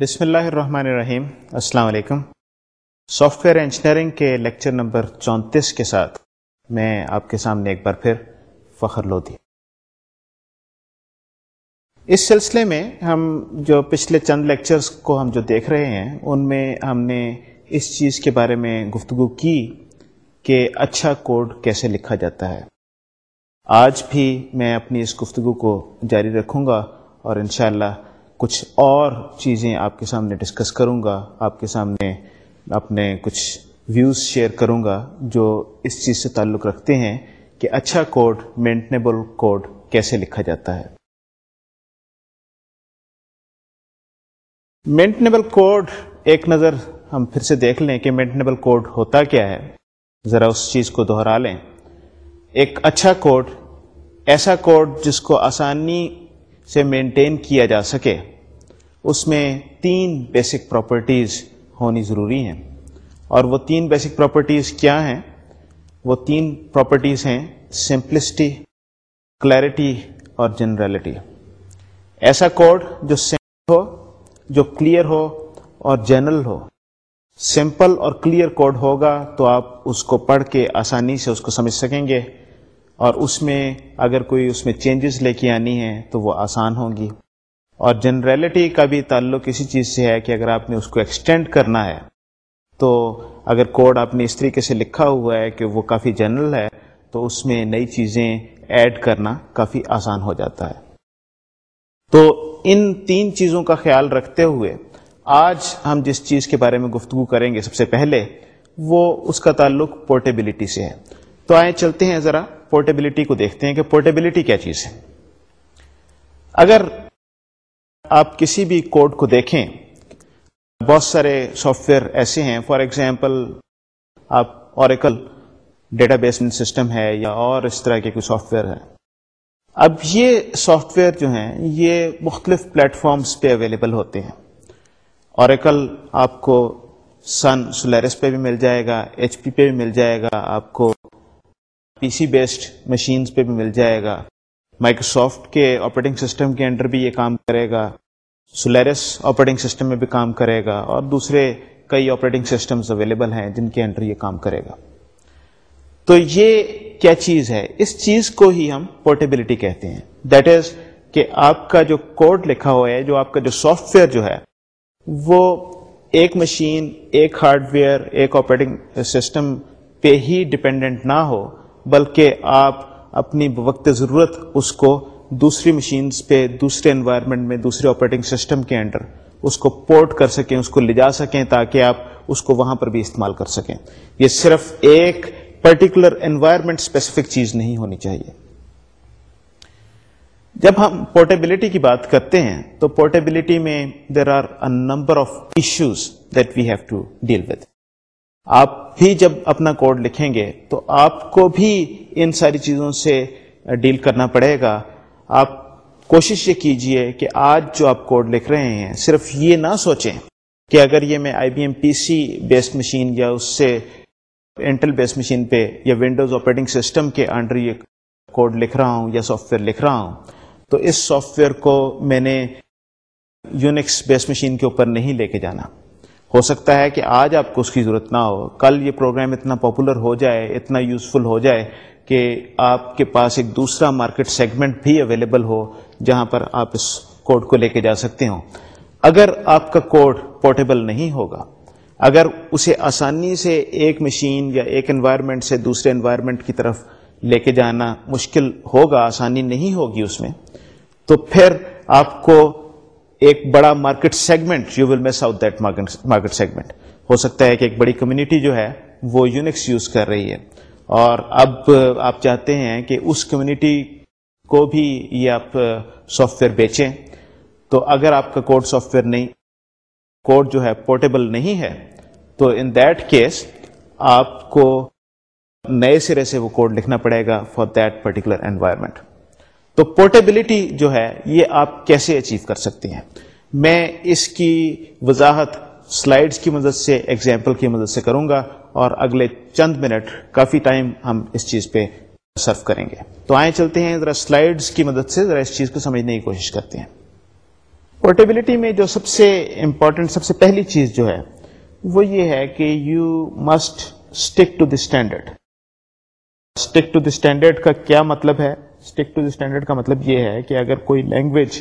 بسم اللہ الرحمن الرحیم۔ السلام علیکم۔ سافٹ ویئر انجینئرنگ کے لیکچر نمبر چونتیس کے ساتھ میں آپ کے سامنے ایک بار پھر فخر لودھی۔ اس سلسلے میں ہم جو پچھلے چند لیکچرز کو ہم جو دیکھ رہے ہیں، ان میں ہم نے اس چیز کے بارے میں گفتگو کی کہ اچھا کوڈ کیسے لکھا جاتا ہے۔ آج بھی میں اپنی اس گفتگو کو جاری رکھوں گا اور انشاءاللہ کچھ اور چیزیں آپ کے سامنے ڈسکس کروں گا، آپ کے سامنے اپنے کچھ ویوز شیئر کروں گا، جو اس چیز سے تعلق رکھتے ہیں کہ اچھا کوڈ مینٹنیبل کوڈ کیسے لکھا جاتا ہے۔ مینٹنیبل کوڈ ایک نظر ہم پھر سے دیکھ لیں کہ مینٹنیبل کوڈ ہوتا کیا ہے۔ ذرا اس چیز کو دہرا لیں۔ ایک اچھا کوڈ ایسا کوڈ جس کو آسانی سے مینٹین کیا جا سکے۔ اس میں تین بیسک پراپرٹیز ہونی ضروری ہیں۔ اور وہ تین بیسک پراپرٹیز کیا ہیں؟ وہ تین پراپرٹیز ہیں سمپلسٹی کلیئرٹی اور جنرلٹی ایسا کوڈ جو سمپل ہو، جو کلیئر ہو اور جنرل ہو۔ سمپل اور کلیئر کوڈ ہوگا تو آپ اس کو پڑھ کے آسانی سے اس کو سمجھ سکیں گے۔ اور اس میں اگر کوئی اس میں چینجز لے کے آنی ہے تو وہ آسان ہوں گی۔ اور جنرلٹی کا بھی تعلق اسی چیز سے ہے کہ اگر آپ نے اس کو ایکسٹینڈ کرنا ہے، تو اگر کوڈ آپ نے اس طریقے سے لکھا ہوا ہے کہ وہ کافی جنرل ہے، تو اس میں نئی چیزیں ایڈ کرنا کافی آسان ہو جاتا ہے۔ تو ان تین چیزوں کا خیال رکھتے ہوئے آج ہم جس چیز کے بارے میں گفتگو کریں گے سب سے پہلے، وہ اس کا تعلق پورٹیبلٹی سے ہے۔ تو آئے چلتے ہیں ذرا پورٹیبلٹی کو دیکھتے ہیں کہ پورٹیبلٹی کیا چیز ہے۔ اگر آپ کسی بھی کوڈ کو دیکھیں، بہت سارے سافٹ ویئر ایسے ہیں فار ایگزامپل آپ اوریکل ڈیٹا بیس سسٹم ہے یا اور اس طرح کے کوئی سافٹ ویئر ہے اب یہ سافٹ ویئر جو ہیں، یہ مختلف پلیٹ فارمز پہ اویلیبل ہوتے ہیں۔ اوریکل آپ کو سن سلیرس پہ بھی مل جائے گا ایچ پی پہ بھی مل جائے گا، آپ کو پی سی بیسڈ مشینز پہ بھی مل جائے گا۔ مائکروسافٹ کے آپریٹنگ سسٹم کے انڈر بھی یہ کام کرے گا سولیرس آپریٹنگ سسٹم میں بھی کام کرے گا اور دوسرے کئی آپریٹنگ سسٹمز اویلیبل ہیں جن کے انڈر یہ کام کرے گا۔ تو یہ کیا چیز ہے؟ اس چیز کو ہی ہم پورٹیبلٹی کہتے ہیں۔ دیٹ از کہ آپ کا جو کوڈ لکھا ہوا ہے، جو آپ کا جو سافٹ ویئر جو ہے، وہ ایک مشین ایک ہارڈ ویئر ایک آپریٹنگ سسٹم پہ ہی ڈپینڈنٹ نہ ہو، بلکہ آپ اپنی وقت ضرورت اس کو دوسری مشینز پہ، دوسرے انوائرمنٹ میں، دوسرے آپریٹنگ سسٹم کے انڈر اس کو پورٹ کر سکیں، اس کو لے جا سکیں تاکہ آپ اس کو وہاں پر بھی استعمال کر سکیں۔ یہ صرف ایک پرٹیکولر انوائرمنٹ اسپیسیفک چیز نہیں ہونی چاہیے۔ جب ہم پورٹیبلٹی کی بات کرتے ہیں، تو پورٹیبلٹی میں there are a number of issues that we have to deal with آپ بھی جب اپنا کوڈ لکھیں گے تو آپ کو بھی ان ساری چیزوں سے ڈیل کرنا پڑے گا۔ آپ کوشش یہ کیجیے کہ آج جو آپ کوڈ لکھ رہے ہیں صرف یہ نہ سوچیں کہ اگر یہ میں I B M P C based machine یا اس سے انٹل بیس مشین پہ یا ونڈوز آپریٹنگ سسٹم کے انڈر یہ کوڈ لکھ رہا ہوں یا سافٹ ویئر لکھ رہا ہوں، تو اس سافٹ ویئر کو میں نے یونکس بیس مشین کے اوپر نہیں لے کے جانا۔ ہو سکتا ہے کہ آج آپ کو اس کی ضرورت نہ ہو۔ کل یہ پروگرام اتنا پاپولر ہو جائے، اتنا یوزفل ہو جائے کہ آپ کے پاس ایک دوسرا مارکیٹ سیگمنٹ بھی اویلیبل ہو جہاں پر آپ اس کوڈ کو لے کے جا سکتے ہوں۔ اگر آپ کا کوڈ پورٹیبل نہیں ہوگا، اگر اسے آسانی سے ایک مشین یا ایک انوائرمنٹ سے دوسرے انوائرمنٹ کی طرف لے کے جانا مشکل ہوگا، آسانی نہیں ہوگی اس میں، تو پھر آپ کو ایک بڑا market segment you will miss out that market segment ہو سکتا ہے کہ ایک بڑی کمیونٹی جو ہے وہ یونکس یوز کر رہی ہے۔ اور اب آپ چاہتے ہیں کہ اس کمیونٹی کو بھی یہ آپ سافٹ ویئر بیچیں۔ تو اگر آپ کا کوڈ سافٹ ویئر نہیں کوڈ جو ہے پورٹیبل نہیں ہے، تو ان دیٹ کیس آپ کو نئے سرے سے وہ کوڈ لکھنا پڑے گا فار دیٹ پرٹیکولر انوائرمنٹ تو پورٹیبلٹی جو ہے، یہ آپ کیسے اچیو کر سکتے ہیں؟ میں اس کی وضاحت سلائڈز کی مدد سے ایگزامپل کی مدد سے کروں گا اور اگلے چند منٹ کافی ٹائم ہم اس چیز پہ سرو کریں گے۔ تو آئیں چلتے ہیں، ذرا سلائڈز کی مدد سے، ذرا اس چیز کو سمجھنے کی کوشش کرتے ہیں۔ پورٹیبلٹی میں جو سب سے امپورٹنٹ سب سے پہلی چیز جو ہے، وہ یہ ہے کہ you must stick to the standard stick to the standard کا کیا مطلب ہے؟ اسٹک ٹو دی اسٹینڈرڈ کا مطلب یہ ہے کہ اگر کوئی لینگویج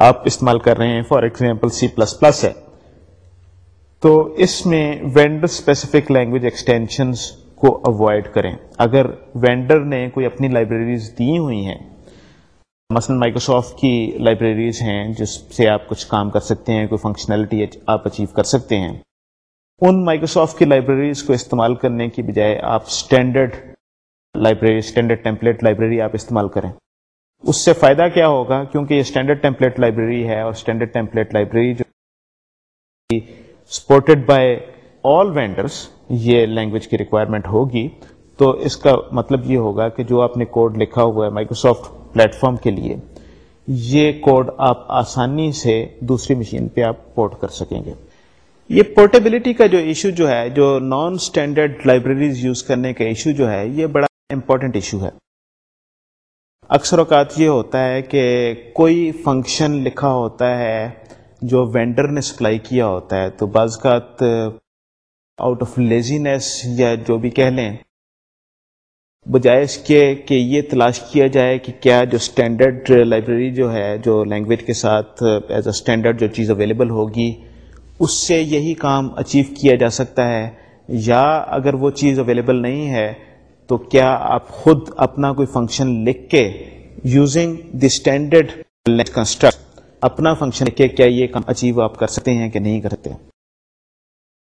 آپ استعمال کر رہے ہیں for example C plus plus ہے، تو اس میں وینڈر اسپیسیفک لینگویج ایکسٹینشنس کو اوائڈ کریں۔ اگر وینڈر نے کوئی اپنی لائبریریز دی ہوئی ہیں، مثلا مائکروسافٹ کی لائبریریز ہیں، جس سے آپ کچھ کام کر سکتے ہیں، کوئی فنکشنلٹی آپ اچیو کر سکتے ہیں، ان مائکروسافٹ کی لائبریریز کو استعمال کرنے کی بجائے آپ standard library standard template library آپ استعمال کریں۔ اس سے فائدہ کیا ہوگا؟ کیونکہ یہ اسٹینڈرڈ ٹیمپلیٹ لائبریری ہے اور اسٹینڈرڈ ٹیمپلیٹ لائبریری جو سپورٹڈ بائی آل وینڈرس یہ لینگویج کی ریکوائرمنٹ ہوگی۔ تو اس کا مطلب یہ ہوگا کہ جو آپ نے کوڈ لکھا ہوا ہے مائکروسافٹ پلیٹ فارم کے لیے، یہ کوڈ آپ آسانی سے دوسری مشین پہ آپ پورٹ کر سکیں گے۔ یہ پورٹیبلٹی کا جو ایشو جو ہے، جو نان اسٹینڈرڈ لائبریریز یوز کرنے کا ایشو جو ہے، یہ بڑا امپورٹنٹ ایشو ہے۔ اکثر اوقات یہ ہوتا ہے کہ کوئی فنکشن لکھا ہوتا ہے جو وینڈر نے سپلائی کیا ہوتا ہے، تو بعض اوقات آؤٹ آف لیزینس یا جو بھی کہہ لیں، بجائے اس کے کہ یہ تلاش کیا جائے کہ کیا جو اسٹینڈرڈ لائبریری جو ہے، جو لینگویج کے ساتھ ایز اے اسٹینڈرڈ جو چیز اویلیبل ہوگی، اس سے یہی کام اچیو کیا جا سکتا ہے۔ یا اگر وہ چیز اویلیبل نہیں ہے تو کیا آپ خود اپنا کوئی فنکشن لکھ کے یوزنگ دی اسٹینڈرڈ کنسٹرکٹ اپنا فنکشن لکھ کے کیا یہ کام اچیو آپ کر سکتے ہیں کہ نہیں کرتے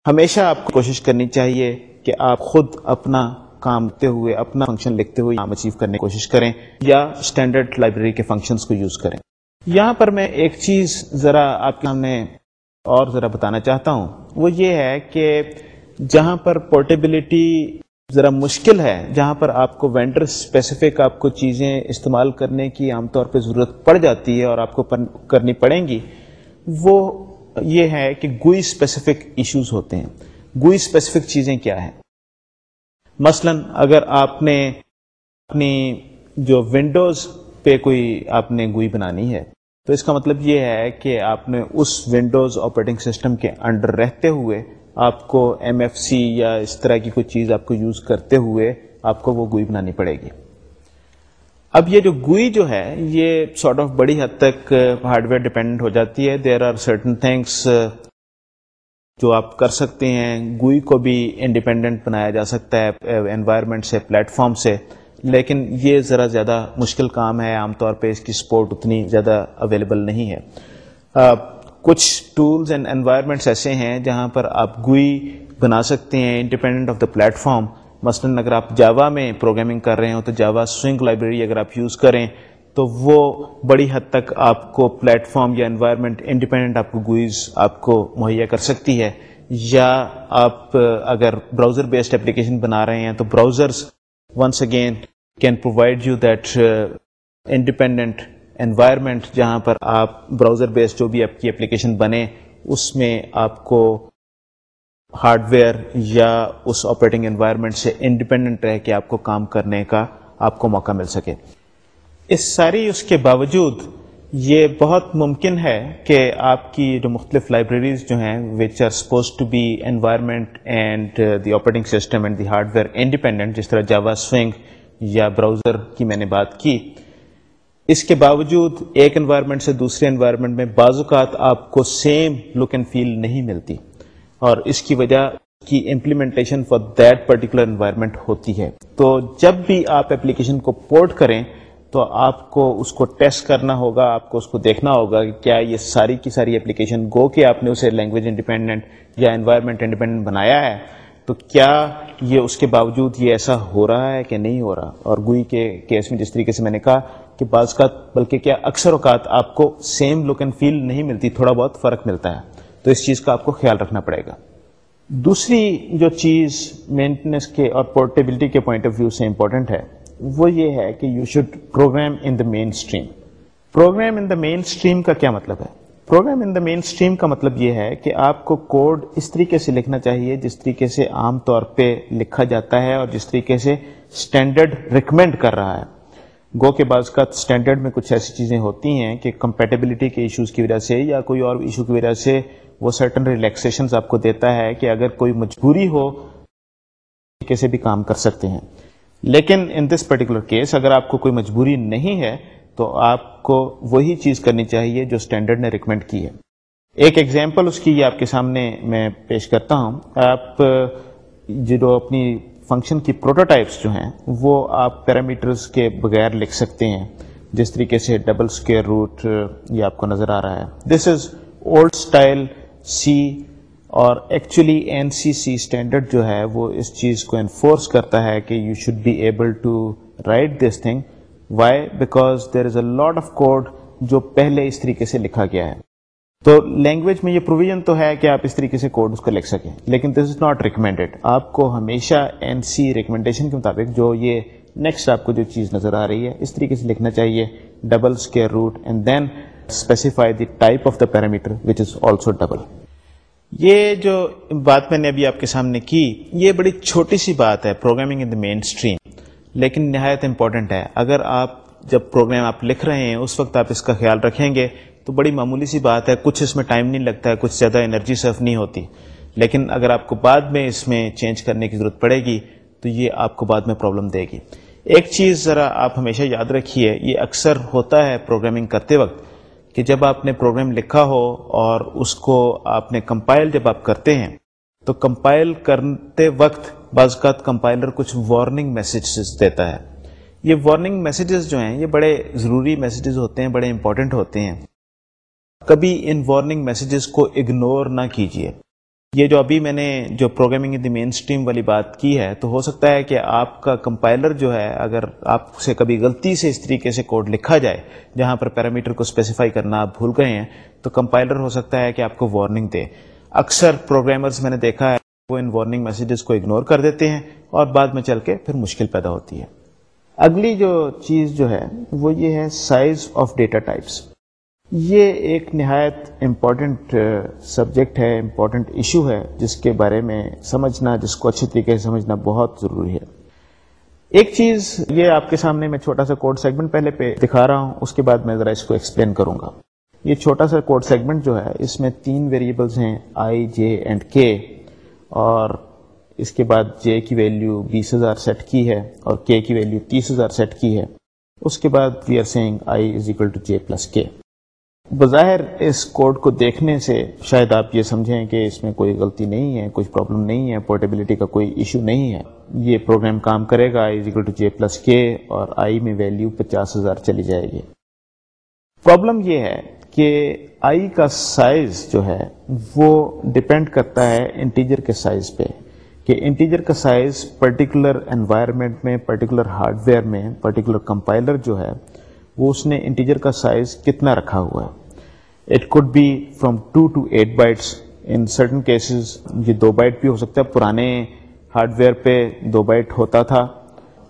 ہمیشہ آپ کو کوشش کرنی چاہیے کہ آپ خود اپنا کام کرتے ہوئے اپنا فنکشن لکھتے ہوئے کام اچیو کرنے کی کوشش کریں یا اسٹینڈرڈ لائبریری کے فنکشنز کو یوز کریں۔ یہاں پر میں ایک چیز ذرا آپ کے سامنے اور ذرا بتانا چاہتا ہوں۔ وہ یہ ہے کہ جہاں پر پورٹیبلٹی ذرا مشکل ہے جہاں پر آپ کو وینڈر اسپیسیفک آپ کو چیزیں استعمال کرنے کی عام طور پہ ضرورت پڑ جاتی ہے اور آپ کو کرنی پڑیں گی، وہ یہ ہے کہ گوئی اسپیسیفک ایشوز ہوتے ہیں۔ گوئی اسپیسیفک چیزیں کیا ہیں؟ مثلا اگر آپ نے اپنی جو ونڈوز پہ کوئی آپ نے گوئی بنانی ہے، تو اس کا مطلب یہ ہے کہ آپ نے اس ونڈوز آپریٹنگ سسٹم کے انڈر رہتے ہوئے آپ کو ایم ایف سی یا اس طرح کی کوئی چیز آپ کو یوز کرتے ہوئے آپ کو وہ گوئی بنانی پڑے گی۔ اب یہ جو گوئی جو ہے، یہ سارٹ آف بڑی حد تک ہارڈ ویئر ڈپینڈنٹ ہو جاتی ہے۔ دیر آر سرٹن تھنگس جو آپ کر سکتے ہیں۔ گوئی کو بھی انڈیپینڈنٹ بنایا جا سکتا ہے uh, انوائرمنٹ سے پلیٹ فارم سے۔ لیکن یہ ذرا زیادہ مشکل کام ہے۔ عام طور پہ اس کی سپورٹ اتنی زیادہ اویلیبل نہیں ہے۔ کچھ ٹولز اینڈ انوائرمنٹس ایسے ہیں جہاں پر آپ گوئی بنا سکتے ہیں independent of the platform مثلاً اگر آپ جاوا میں پروگرامنگ کر رہے ہوں تو جاوا سوئنگ لائبریری اگر آپ یوز کریں تو وہ بڑی حد تک آپ کو پلیٹ فارم یا انوائرمنٹ انڈیپینڈنٹ آپ کو گوئز آپ کو مہیا کر سکتی ہے. یا آپ اگر براؤزر بیسڈ اپلیکیشن بنا رہے ہیں تو browsers once again can provide you that independent environment جہاں پر آپ براؤزر بیسڈ جو بھی آپ کی اپلیکیشن بنے، اس میں آپ کو ہارڈ ویئر یا اس آپریٹنگ انوائرمنٹ سے انڈیپینڈنٹ رہ کے آپ کو کام کرنے کا آپ کو موقع مل سکے۔ اس ساری اس کے باوجود یہ بہت ممکن ہے کہ آپ کی جو مختلف لائبریریز جو ہیں which are suppose to be environment and the operating system and the hardware independent جس طرح جاوا سوئنگ یا براؤزر کی میں نے بات کی اس کے باوجود ایک انوائرمنٹ سے دوسرے انوائرمنٹ میں بعض اوقات آپ کو سیم لک اینڈ فیل نہیں ملتی اور اس کی وجہ کی implementation for that particular environment ہوتی ہے۔ تو جب بھی آپ اپلیکیشن کو پورٹ کریں تو آپ کو اس کو ٹیسٹ کرنا ہوگا، آپ کو اس کو دیکھنا ہوگا کہ کیا یہ ساری کی ساری اپلیکیشن گو کہ آپ نے اسے لینگویج انڈیپینڈنٹ یا انوائرمنٹ انڈیپینڈنٹ بنایا ہے۔ تو کیا یہ اس کے باوجود یہ ایسا ہو رہا ہے کہ نہیں ہو رہا؟ اور گوئی کے کیس میں جس طریقے سے میں نے کہا کہ بعض کا بلکہ کیا اکثر اوقات آپ کو سیم لک اینڈ فیل نہیں ملتی، تھوڑا بہت فرق ملتا ہے۔ تو اس چیز کا آپ کو خیال رکھنا پڑے گا۔ دوسری جو چیز مینٹیننس کے اور پورٹیبلٹی کے پوائنٹ آف ویو سے امپورٹنٹ ہے، وہ یہ ہے کہ you should program in the mainstream program in the mainstream کا کیا مطلب ہے؟ Programme in the mainstream کا مطلب یہ ہے کہ آپ کو کوڈ اس طریقے سے لکھنا چاہیے جس طریقے سے عام طور پہ لکھا جاتا ہے اور جس طریقے سے اسٹینڈرڈ ریکمینڈ کر رہا ہے۔ گو کے بعض کا اسٹینڈرڈ میں کچھ ایسی چیزیں ہوتی ہیں کہ کمپیٹیبلٹی کے ایشوز کی وجہ سے یا کوئی اور ایشو کی وجہ سے وہ سرٹن ریلیکسیشن آپ کو دیتا ہے کہ اگر کوئی مجبوری ہو، کیسے بھی کام کر سکتے ہیں۔ لیکن ان دس پرٹیکولر کیس اگر آپ کو کوئی مجبوری نہیں ہے، تو آپ کو وہی چیز کرنی چاہیے جو اسٹینڈرڈ نے ریکمینڈ کی ہے۔ ایک ایگزامپل اس کی یہ آپ کے سامنے میں پیش کرتا ہوں۔ آپ جو اپنی فنکشن کی پروٹوٹائپس جو ہیں، وہ آپ پیرامیٹرز کے بغیر لکھ سکتے ہیں۔ جس طریقے سے ڈبل اسکیئر روٹ یہ آپ کو نظر آ رہا ہے۔ This is old style C اور actually ANSI C standard جو ہے، وہ اس چیز کو انفورس کرتا ہے کہ you should be able to write this thing why because there is a lot of code جو پہلے اس طریقے سے لکھا گیا ہے۔ تو لینگویج میں یہ پروویژن تو ہے کہ آپ اس طریقے سے کوڈ اس کو لکھ سکیں۔ لیکن دس از ناٹ ریکمینڈیڈ آپ کو ہمیشہ این سی ریکمنڈیشن کے مطابق جو یہ نیکسٹ آپ کو جو چیز نظر آ رہی ہے، اس طریقے سے لکھنا چاہیے۔ Double square root and then specify the type of the parameter which is also double یہ جو بات میں نے ابھی آپ کے سامنے کی، یہ بڑی چھوٹی سی بات ہے programming in the main stream لیکن نہایت امپورٹنٹ ہے۔ اگر آپ جب پروگرام آپ لکھ رہے ہیں، اس وقت آپ اس کا خیال رکھیں گے تو بڑی معمولی سی بات ہے، کچھ اس میں ٹائم نہیں لگتا ہے، کچھ زیادہ انرجی سرف نہیں ہوتی۔ لیکن اگر آپ کو بعد میں اس میں چینج کرنے کی ضرورت پڑے گی، تو یہ آپ کو بعد میں پرابلم دے گی۔ ایک چیز ذرا آپ ہمیشہ یاد رکھیے، یہ اکثر ہوتا ہے پروگرامنگ کرتے وقت کہ جب آپ نے پروگرام لکھا ہو اور اس کو آپ نے کمپائل جب آپ کرتے ہیں، تو کمپائل کرتے وقت بعض اوقات کمپائلر کچھ وارننگ میسیجز دیتا ہے۔ یہ وارننگ میسیجز جو ہیں، یہ بڑے ضروری میسیجز ہوتے ہیں، بڑے امپورٹنٹ ہوتے ہیں۔ کبھی ان وارننگ میسیجز کو اگنور نہ کیجیے یہ جو ابھی میں نے جو programming in the main stream والی بات کی ہے، تو ہو سکتا ہے کہ آپ کا کمپائلر جو ہے، اگر آپ سے کبھی غلطی سے اس طریقے سے کوڈ لکھا جائے، جہاں پر پیرامیٹر کو اسپیسیفائی کرنا آپ بھول گئے ہیں، تو کمپائلر ہو سکتا ہے کہ آپ کو وارننگ دے۔ اکثر پروگرامرز میں نے دیکھا ہے، وہ ان وارننگ میسیجز کو اگنور کر دیتے ہیں اور بعد میں چل کے پھر مشکل پیدا ہوتی ہے۔ اگلی جو چیز جو ہے، وہ یہ ہے سائز آف ڈیٹا ٹائپس یہ ایک نہایت امپورٹنٹ سبجیکٹ ہے امپورٹنٹ ایشو ہے، جس کے بارے میں سمجھنا، جس کو اچھی طریقے سے سمجھنا بہت ضروری ہے۔ ایک چیز یہ آپ کے سامنے میں چھوٹا سا کوڈ سیگمنٹ پہلے پہ دکھا رہا ہوں، اس کے بعد میں ذرا اس کو ایکسپلین کروں گا۔ یہ چھوٹا سا کوڈ سیگمنٹ جو ہے، اس میں تین ویریبلس ہیں آئی جے اینڈ کے اور اس کے بعد جے کی ویلیو بیس ہزار سیٹ کی ہے، اور کے کی ویلیو تیس ہزار سیٹ کی ہے۔ اس کے بعد we are saying I is equal to J plus کے بظاہر اس کوڈ کو دیکھنے سے شاید آپ یہ سمجھیں کہ اس میں کوئی غلطی نہیں ہے کچھ پرابلم نہیں ہے پورٹیبلٹی کا کوئی ایشو نہیں ہے۔ یہ پروگرام کام کرے گا ٹو جے پلس کے اور آئی میں ویلیو پچاس ہزار چلی جائے گی۔ پرابلم یہ ہے کہ آئی کا سائز جو ہے، وہ ڈپینڈ کرتا ہے انٹیجر کے سائز پہ کہ انٹیجر کا سائز پرٹیکولر انوائرمنٹ میں پرٹیکولر ہارڈ ویئر میں پرٹیکولر کمپائلر جو ہے، وہ اس نے انٹیجر کا سائز کتنا رکھا ہوا ہے۔ It could be from two to eight bytes in certain cases یہ دو بائٹ بھی ہو سکتا ہے۔ پرانے ہارڈ ویئر پہ دو بائٹ ہوتا تھا۔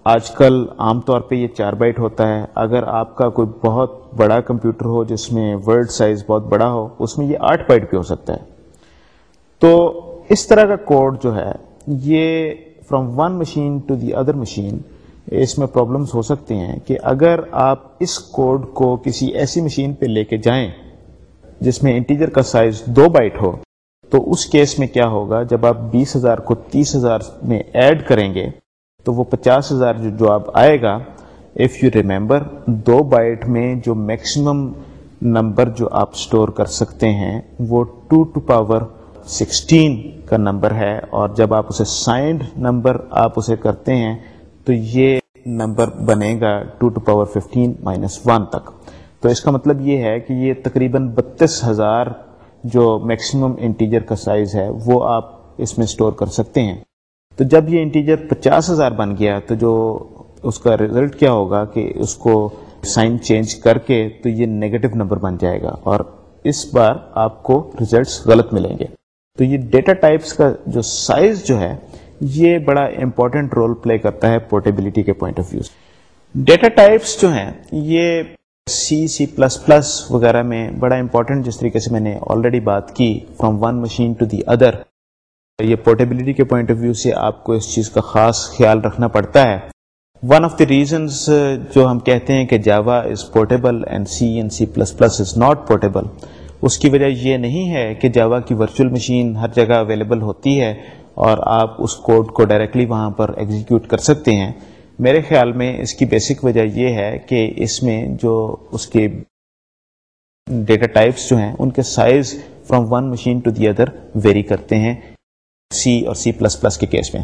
آج کل عام طور پہ یہ چار بائٹ ہوتا ہے۔ اگر آپ کا کوئی بہت بڑا کمپیوٹر ہو جس میں ورڈ سائز بہت بڑا ہو، اس میں یہ آٹھ بائٹ بھی ہو سکتا ہے۔ تو اس طرح کا کوڈ جو ہے، یہ from one machine to the other machine اس میں پرابلمس ہو سکتے ہیں کہ اگر آپ اس کوڈ کو کسی ایسی مشین پہ لے کے جائیں جس میں انٹیجر کا سائز دو بائٹ ہو، تو اس کیس میں کیا ہوگا؟ جب آپ بیس ہزار کو تیس ہزار میں ایڈ کریں گے، تو وہ پچاس ہزار جو آپ آئے گا اف یو ریمبر دو بائٹ میں جو میکسیمم نمبر جو آپ اسٹور کر سکتے ہیں، وہ ٹو ٹو پاور سکسٹین کا نمبر ہے۔ اور جب آپ اسے سائنڈ نمبر آپ اسے کرتے ہیں، تو یہ نمبر بنے گا two to power fifteen minus one تک۔ تو اس کا مطلب یہ ہے کہ یہ تقریباً بتیس ہزار جو میکسیمم انٹیجر کا سائز ہے وہ آپ اس میں اسٹور کر سکتے ہیں۔ تو جب یہ انٹیجر پچاس ہزار بن گیا تو جو اس کا ریزلٹ کیا ہوگا کہ اس کو سائن چینج کر کے تو یہ نیگیٹو نمبر بن جائے گا اور اس بار آپ کو ریزلٹس غلط ملیں گے۔ تو یہ ڈیٹا ٹائپس کا جو سائز جو ہے یہ بڑا امپورٹنٹ رول پلے کرتا ہے پورٹیبلٹی کے point of view data types جو ہیں یہ سی سی پلس پلس وغیرہ میں بڑا امپورٹنٹ جس طریقے سے میں نے آلریڈی بات کی from one machine to the other یہ پورٹیبلٹی کے پوائنٹ آف ویو سے آپ کو اس چیز کا خاص خیال رکھنا پڑتا ہے. ون آف دی ریزنس جو ہم کہتے ہیں کہ Java is portable and C and C plus plus is not portable اس کی وجہ یہ نہیں ہے کہ جاوا کی ورچوئل مشین ہر جگہ اویلیبل ہوتی ہے اور آپ اس کوڈ کو ڈائریکٹلی وہاں پر ایگزیکیوٹ کر سکتے ہیں. میرے خیال میں اس کی بیسک وجہ یہ ہے کہ اس میں جو اس کے ڈیٹا ٹائپس جو ہیں، ان کے size from one machine to the other vary کرتے ہیں سی اور سی پلس پلس کے کیس میں۔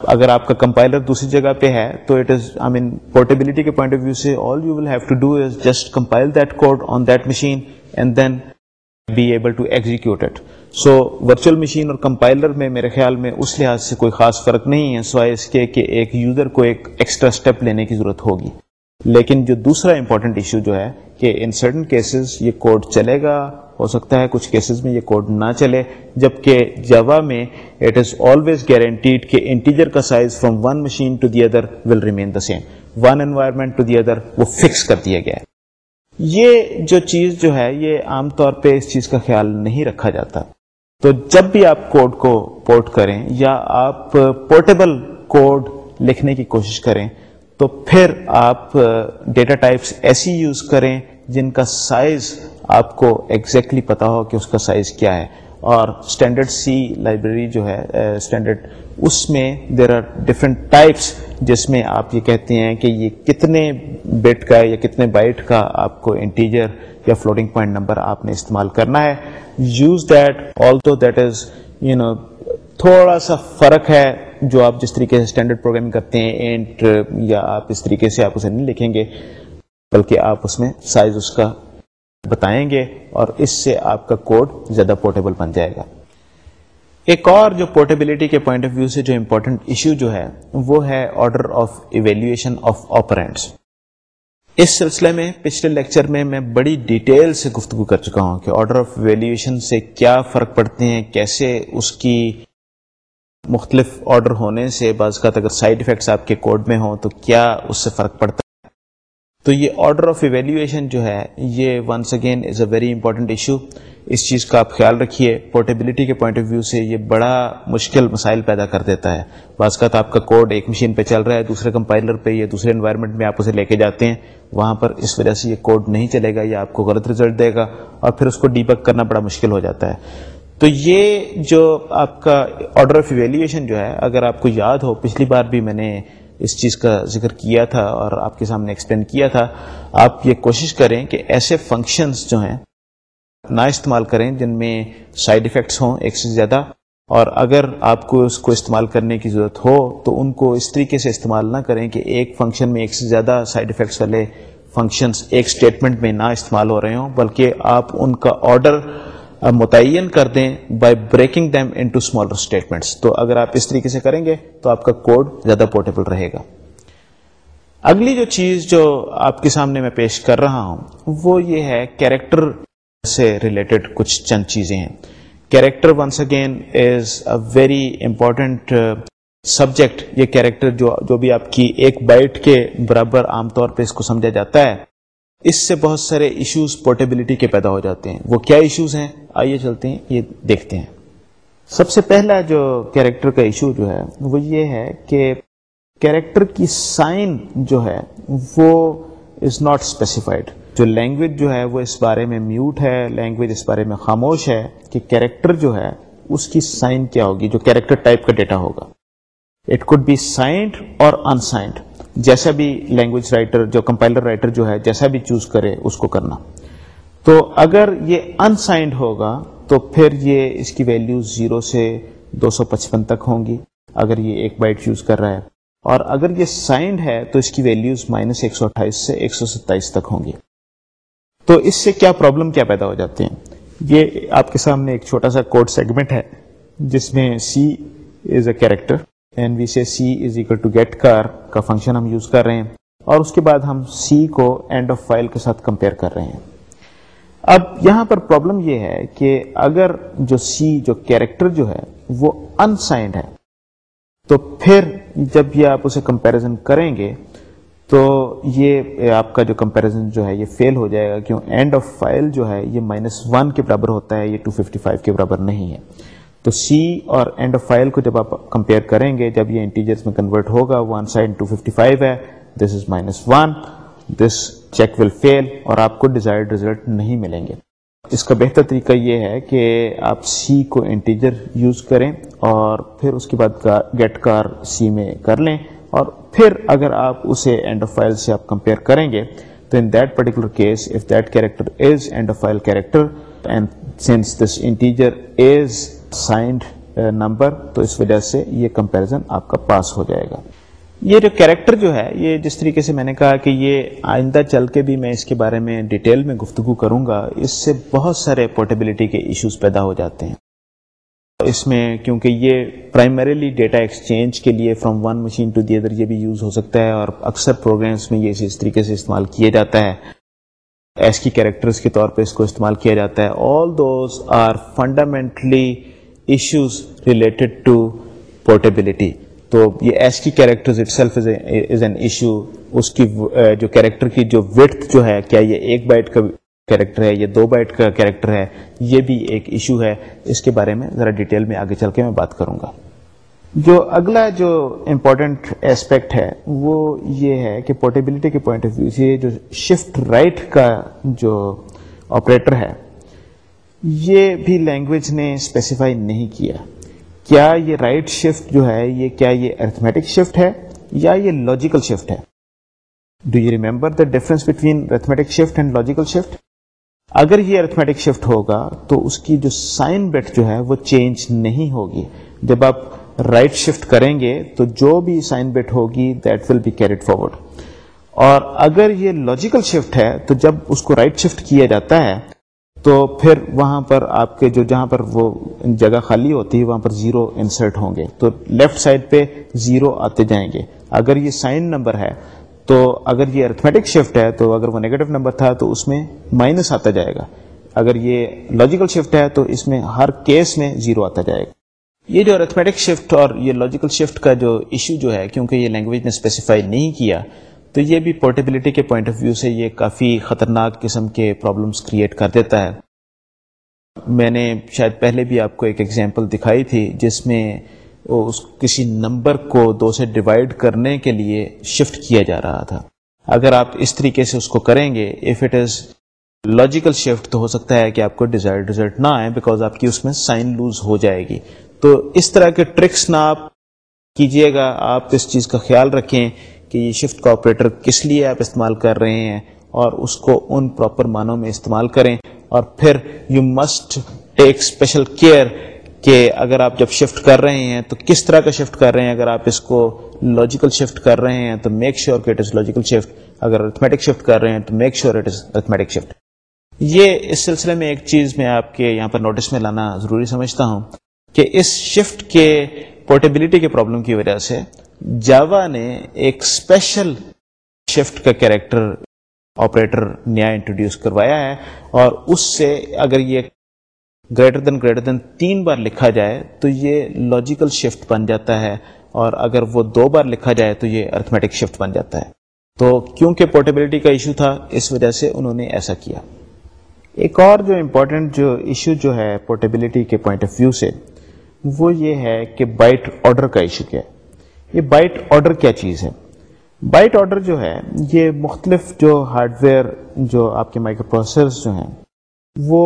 اگر آپ کا کمپائلر دوسری جگہ پہ ہے، تو it is I mean portability کے پوائنٹ آف ویو سے all you will have to do is just compile that code on that machine and then be able to execute it so virtual machine اور compiler میں میرے خیال میں اس لحاظ سے کوئی خاص فرق نہیں ہے، سوائے اس کے کہ ایک یوزر کو ایک ایکسٹرا اسٹیپ لینے کی ضرورت ہوگی. لیکن جو دوسرا امپورٹنٹ ایشو جو ہے کہ ان سرٹن کیسز یہ کوڈ چلے گا، ہو سکتا ہے کچھ کیسز میں یہ کوڈ نہ چلے، جبکہ جوا میں اٹ از آلویز گارنٹیڈ کہ انٹیجر کا size from one machine to the other will remain the same one environment to the other وہ فکس کر دیا گیا ہے. یہ جو چیز جو ہے، یہ عام طور پہ اس چیز کا خیال نہیں رکھا جاتا۔ تو جب بھی آپ کوڈ کو پورٹ کریں یا آپ پورٹیبل کوڈ لکھنے کی کوشش کریں، تو پھر آپ ڈیٹا ٹائپس ایسی یوز کریں جن کا سائز آپ کو ایگزیکٹلی پتا ہو کہ اس کا سائز کیا ہے۔ اور اسٹینڈرڈ سی لائبریری جو ہے اسٹینڈرڈ اس میں دیر آر ڈفرینٹ ٹائپس جس میں آپ یہ کہتے ہیں کہ یہ کتنے بٹ کا یا کتنے بائٹ کا آپ کو انٹیجر یا فلوٹنگ پوائنٹ نمبر آپ نے استعمال کرنا ہے۔ Use that also that is you know تھوڑا سا فرق ہے جو آپ جس طریقے سے اسٹینڈرڈ پروگرامنگ کرتے ہیں اینٹ یا آپ اس طریقے سے آپ اسے نہیں لکھیں گے، بلکہ آپ اس میں سائز اس کا بتائیں گے اور اس سے آپ کا کوڈ زیادہ پورٹیبل بن جائے گا۔ ایک اور جو پورٹیبلٹی کے پوائنٹ آف ویو سے جو امپورٹنٹ ایشو جو ہے، وہ ہے order of evaluation of operands اس سلسلے میں پچھلے لیکچر میں میں بڑی ڈیٹیل سے گفتگو کر چکا ہوں کہ آرڈر آف ایویلویشن سے کیا فرق پڑتے ہیں، کیسے اس کی مختلف آرڈر ہونے سے، بعض کا اگر سائڈ افیکٹس آپ کے کوڈ میں ہوں تو کیا اس سے فرق پڑتا ہے؟ تو یہ آرڈر آف ایویلیویشن جو ہے، یہ once again is a very important issue اس چیز کا آپ خیال رکھیے. پورٹیبلٹی کے پوائنٹ آف ویو سے یہ بڑا مشکل مسائل پیدا کر دیتا ہے. بعض کا آپ کا کوڈ ایک مشین پہ چل رہا ہے، دوسرے کمپائلر پہ یا دوسرے انوائرمنٹ میں آپ اسے لے کے جاتے ہیں، وہاں پر اس وجہ سے یہ کوڈ نہیں چلے گا یا آپ کو غلط ریزلٹ دے گا اور پھر اس کو ڈی بک کرنا بڑا مشکل ہو جاتا ہے۔ تو یہ جو آپ کا آرڈر آف ایویلیویشن جو ہے، اگر آپ کو یاد ہو، پچھلی بار بھی میں نے اس چیز کا ذکر کیا تھا اور آپ کے سامنے ایکسپلین کیا تھا، آپ یہ کوشش کریں کہ ایسے فنکشنز جو ہیں، نہ استعمال کریں جن میں سائڈ افیکٹس ہوں ایک سے زیادہ، اور اگر آپ کو اس کو استعمال کرنے کی ضرورت ہو تو ان کو اس طریقے سے استعمال نہ کریں کہ ایک فنکشن میں ایک سے زیادہ سائڈ افیکٹس والے فنکشنز ایک اسٹیٹمنٹ میں نہ استعمال ہو رہے ہوں، بلکہ آپ ان کا آرڈر متعین کر دیں by breaking them into smaller statements تو اگر آپ اس طریقے سے کریں گے تو آپ کا کوڈ زیادہ پورٹیبل رہے گا۔ اگلی جو چیز جو آپ کے سامنے میں پیش کر رہا ہوں، وہ یہ ہے کیریکٹر سے ریلیٹڈ کچھ چند چیزیں ہیں۔ Character once again is a very important subject یہ کیریکٹر جو جو بھی آپ کی ایک بائٹ کے برابر عام طور پہ اس کو سمجھا جاتا ہے اس سے بہت سارے ایشوز پورٹیبلٹی کے پیدا ہو جاتے ہیں۔ وہ کیا ایشوز ہیں؟ آئیے چلتے ہیں، یہ دیکھتے ہیں۔ سب سے پہلا جو کیریکٹر کا ایشو جو ہے، وہ یہ ہے کہ کیریکٹر کی سائن جو ہے، وہ از ناٹ اسپیسیفائڈ جو لینگویج جو ہے، وہ اس بارے میں میوٹ ہے لینگویج اس بارے میں خاموش ہے کہ کیریکٹر جو ہے، اس کی سائن کیا ہوگی؟ جو کیریکٹر ٹائپ کا ڈیٹا ہوگا۔ اٹ کوڈ بی سائنڈ اور انسائنڈ جیسا بھی لینگویج رائٹر جو کمپائلر رائٹر جو ہے، جیسا بھی چوز کرے، اس کو کرنا۔ تو اگر یہ انسائنڈ ہوگا، تو پھر یہ اس کی ویلیو زیرو سے دو سو پچپن تک ہوں گی۔ اگر یہ ایک بائٹ چوز کر رہا ہے۔ اور اگر یہ سائنڈ ہے، تو اس کی ویلیوز مائنس ایک سو اٹھائیس سے ایک سو ستائیس تک ہوں گی۔ تو اس سے کیا پرابلم کیا پیدا ہو جاتے ہیں؟ یہ آپ کے سامنے ایک چھوٹا سا کوڈ سیگمنٹ ہے، جس میں C is a character and we see C is equal to get کار کا فنکشن ہم یوز کر رہے ہیں اور اس کے بعد ہم سی کو اینڈ آف فائل کے ساتھ کمپیئر کر رہے ہیں اب یہاں پر پرابلم یہ ہے کہ اگر جو سی جو کیریکٹر جو ہے وہ انسائنڈ ہے تو پھر جب یہ آپ اسے کمپیرزن کریں گے تو یہ آپ کا جو کمپیرزن جو ہے یہ فیل ہو جائے گا کیوں اینڈ آف فائل جو ہے یہ مائنس ون کے برابر ہوتا ہے یہ ٹو ففٹی فائیو کے برابر نہیں ہے تو سی اور اینڈ آف فائل کو جب آپ کمپیئر کریں گے، جب یہ انٹیجرس میں کنورٹ ہوگا one side two fifty five ہے۔ This is minus one this check will fail اور آپ کو ڈیزائرڈ ریزلٹ نہیں ملیں گے۔ اس کا بہتر طریقہ یہ ہے کہ آپ سی کو انٹیجر یوز کریں اور پھر اس کے بعد گیٹ کار سی میں کر لیں۔ اور پھر اگر آپ اسے اینڈ آف فائل سے آپ کمپیئر کریں گے، تو in that particular case if that character is end of file character and since this integer is signed number uh, تو اس وجہ سے یہ کمپیرزن آپ کا پاس ہو جائے گا۔ یہ جو کیریکٹر جو ہے، یہ جس طریقے سے میں نے کہا کہ یہ آئندہ چل کے بھی میں اس کے بارے میں ڈیٹیل میں گفتگو کروں گا، اس سے بہت سارے پورٹیبلٹی کے ایشوز پیدا ہو جاتے ہیں۔ اس میں کیونکہ یہ پرائمریلی ڈیٹا ایکسچینج کے لیے from one machine to the other یہ بھی یوز ہو سکتا ہے اور اکثر پروگرامس میں یہ اس طریقے سے استعمال کیا جاتا ہے۔ ایس کی کیریکٹرز کے طور پہ اس کو استعمال کیا جاتا ہے۔ All those are fundamentally issues related to portability تو یہ ASCII character itself is an issue اس کی uh, جو کیریکٹر کی جو وتھ جو ہے، کیا یہ ایک بائٹ کا کیریکٹر ہے یہ دو بائٹ کا کیریکٹر ہے، یہ بھی ایک ایشو ہے. اس کے بارے میں ذرا ڈیٹیل میں آگے چل کے میں بات کروں گا. جو اگلا جو امپورٹنٹ ایسپیکٹ ہے، وہ یہ ہے کہ پورٹیبلٹی کے پوائنٹ آف ویو سے جو شفٹ رائٹ کا جو آپریٹر ہے یہ بھی لینگویج نے اسپیسیفائی نہیں کیا۔ کیا یہ رائٹ شفٹ جو ہے، یہ کیا یہ ارتھمیٹک شفٹ ہے یا یہ لاجیکل شفٹ ہے؟ Do you remember the difference between arithmetic shift and logical shift اگر یہ ارتھمیٹک شفٹ ہوگا تو اس کی جو سائن بیٹ جو ہے وہ چینج نہیں ہوگی۔ جب آپ رائٹ شفٹ کریں گے تو جو بھی سائن بیٹ ہوگی that will be carried forward اور اگر یہ لاجیکل شفٹ ہے تو جب اس کو رائٹ شفٹ کیا جاتا ہے تو پھر وہاں پر آپ کے جو جہاں پر وہ جگہ خالی ہوتی ہے، وہاں پر زیرو انسرٹ ہوں گے۔ تو لیفٹ سائڈ پہ زیرو آتے جائیں گے۔ اگر یہ سائن نمبر ہے، تو اگر یہ ارتھمیٹک شفٹ ہے، تو اگر وہ نیگیٹو نمبر تھا، تو اس میں مائنس آتا جائے گا۔ اگر یہ لاجیکل شفٹ ہے، تو اس میں ہر کیس میں زیرو آتا جائے گا۔ یہ جو ارتھمیٹک شفٹ اور یہ لاجیکل شفٹ کا جو ایشو جو ہے، کیونکہ یہ لینگویج نے اسپیسیفائی نہیں کیا تو یہ بھی پورٹیبلٹی کے پوائنٹ آف ویو سے یہ کافی خطرناک قسم کے پرابلمس کریٹ کر دیتا ہے۔ میں نے شاید پہلے بھی آپ کو ایک ایگزامپل دکھائی تھی جس میں اس کسی نمبر کو دو سے ڈیوائڈ کرنے کے لیے شفٹ کیا جا رہا تھا۔ اگر آپ اس طریقے سے اس کو کریں گے if it is logical shift تو ہو سکتا ہے کہ آپ کو ڈیزائر ریزلٹ نہ آئے بیکاز آپ کی اس میں سائن لوز ہو جائے گی۔ تو اس طرح کے ٹرکس نہ آپ کیجیے گا، آپ اس چیز کا خیال رکھیں کہ یہ شفٹ کا آپریٹر کس لیے آپ استعمال کر رہے ہیں اور اس کو ان پراپر معنوں میں استعمال کریں اور پھر you must take special care کہ اگر آپ جب شفٹ کر رہے ہیں تو کس طرح کا شفٹ کر رہے ہیں؟ اگر آپ اس کو لاجیکل شفٹ کر رہے ہیں تو میک شیور کہ اٹ از لاجیکل شفٹ اگر ارتھمیٹک شفٹ کر رہے ہیں تو make sure it is arithmetic shift یہ اس سلسلے میں ایک چیز میں آپ کے یہاں پر نوٹس میں لانا ضروری سمجھتا ہوں کہ اس شفٹ کے پورٹیبلٹی کے پرابلم کی وجہ سے جاوا نے ایک اسپیشل شفٹ کا کیریکٹر آپریٹر نیا انٹروڈیوس کروایا ہے اور اس سے اگر یہ گریٹر دین گریٹر دین تین بار لکھا جائے تو یہ لاجیکل شفٹ بن جاتا ہے اور اگر وہ دو بار لکھا جائے تو یہ ارتھمیٹک شفٹ بن جاتا ہے۔ تو کیونکہ پورٹیبلٹی کا ایشو تھا، اس وجہ سے انہوں نے ایسا کیا۔ ایک اور جو امپورٹنٹ جو ایشو جو ہے پورٹیبلٹی کے پوائنٹ آف ویو سے، وہ یہ ہے کہ بائٹ آرڈر کا ایشو کیا ہے۔ یہ بائٹ آرڈر کیا چیز ہے؟ بائٹ آرڈر جو ہے، یہ مختلف جو ہارڈ ویئر جو آپ کے مائکرو پروسیسرز جو ہیں، وہ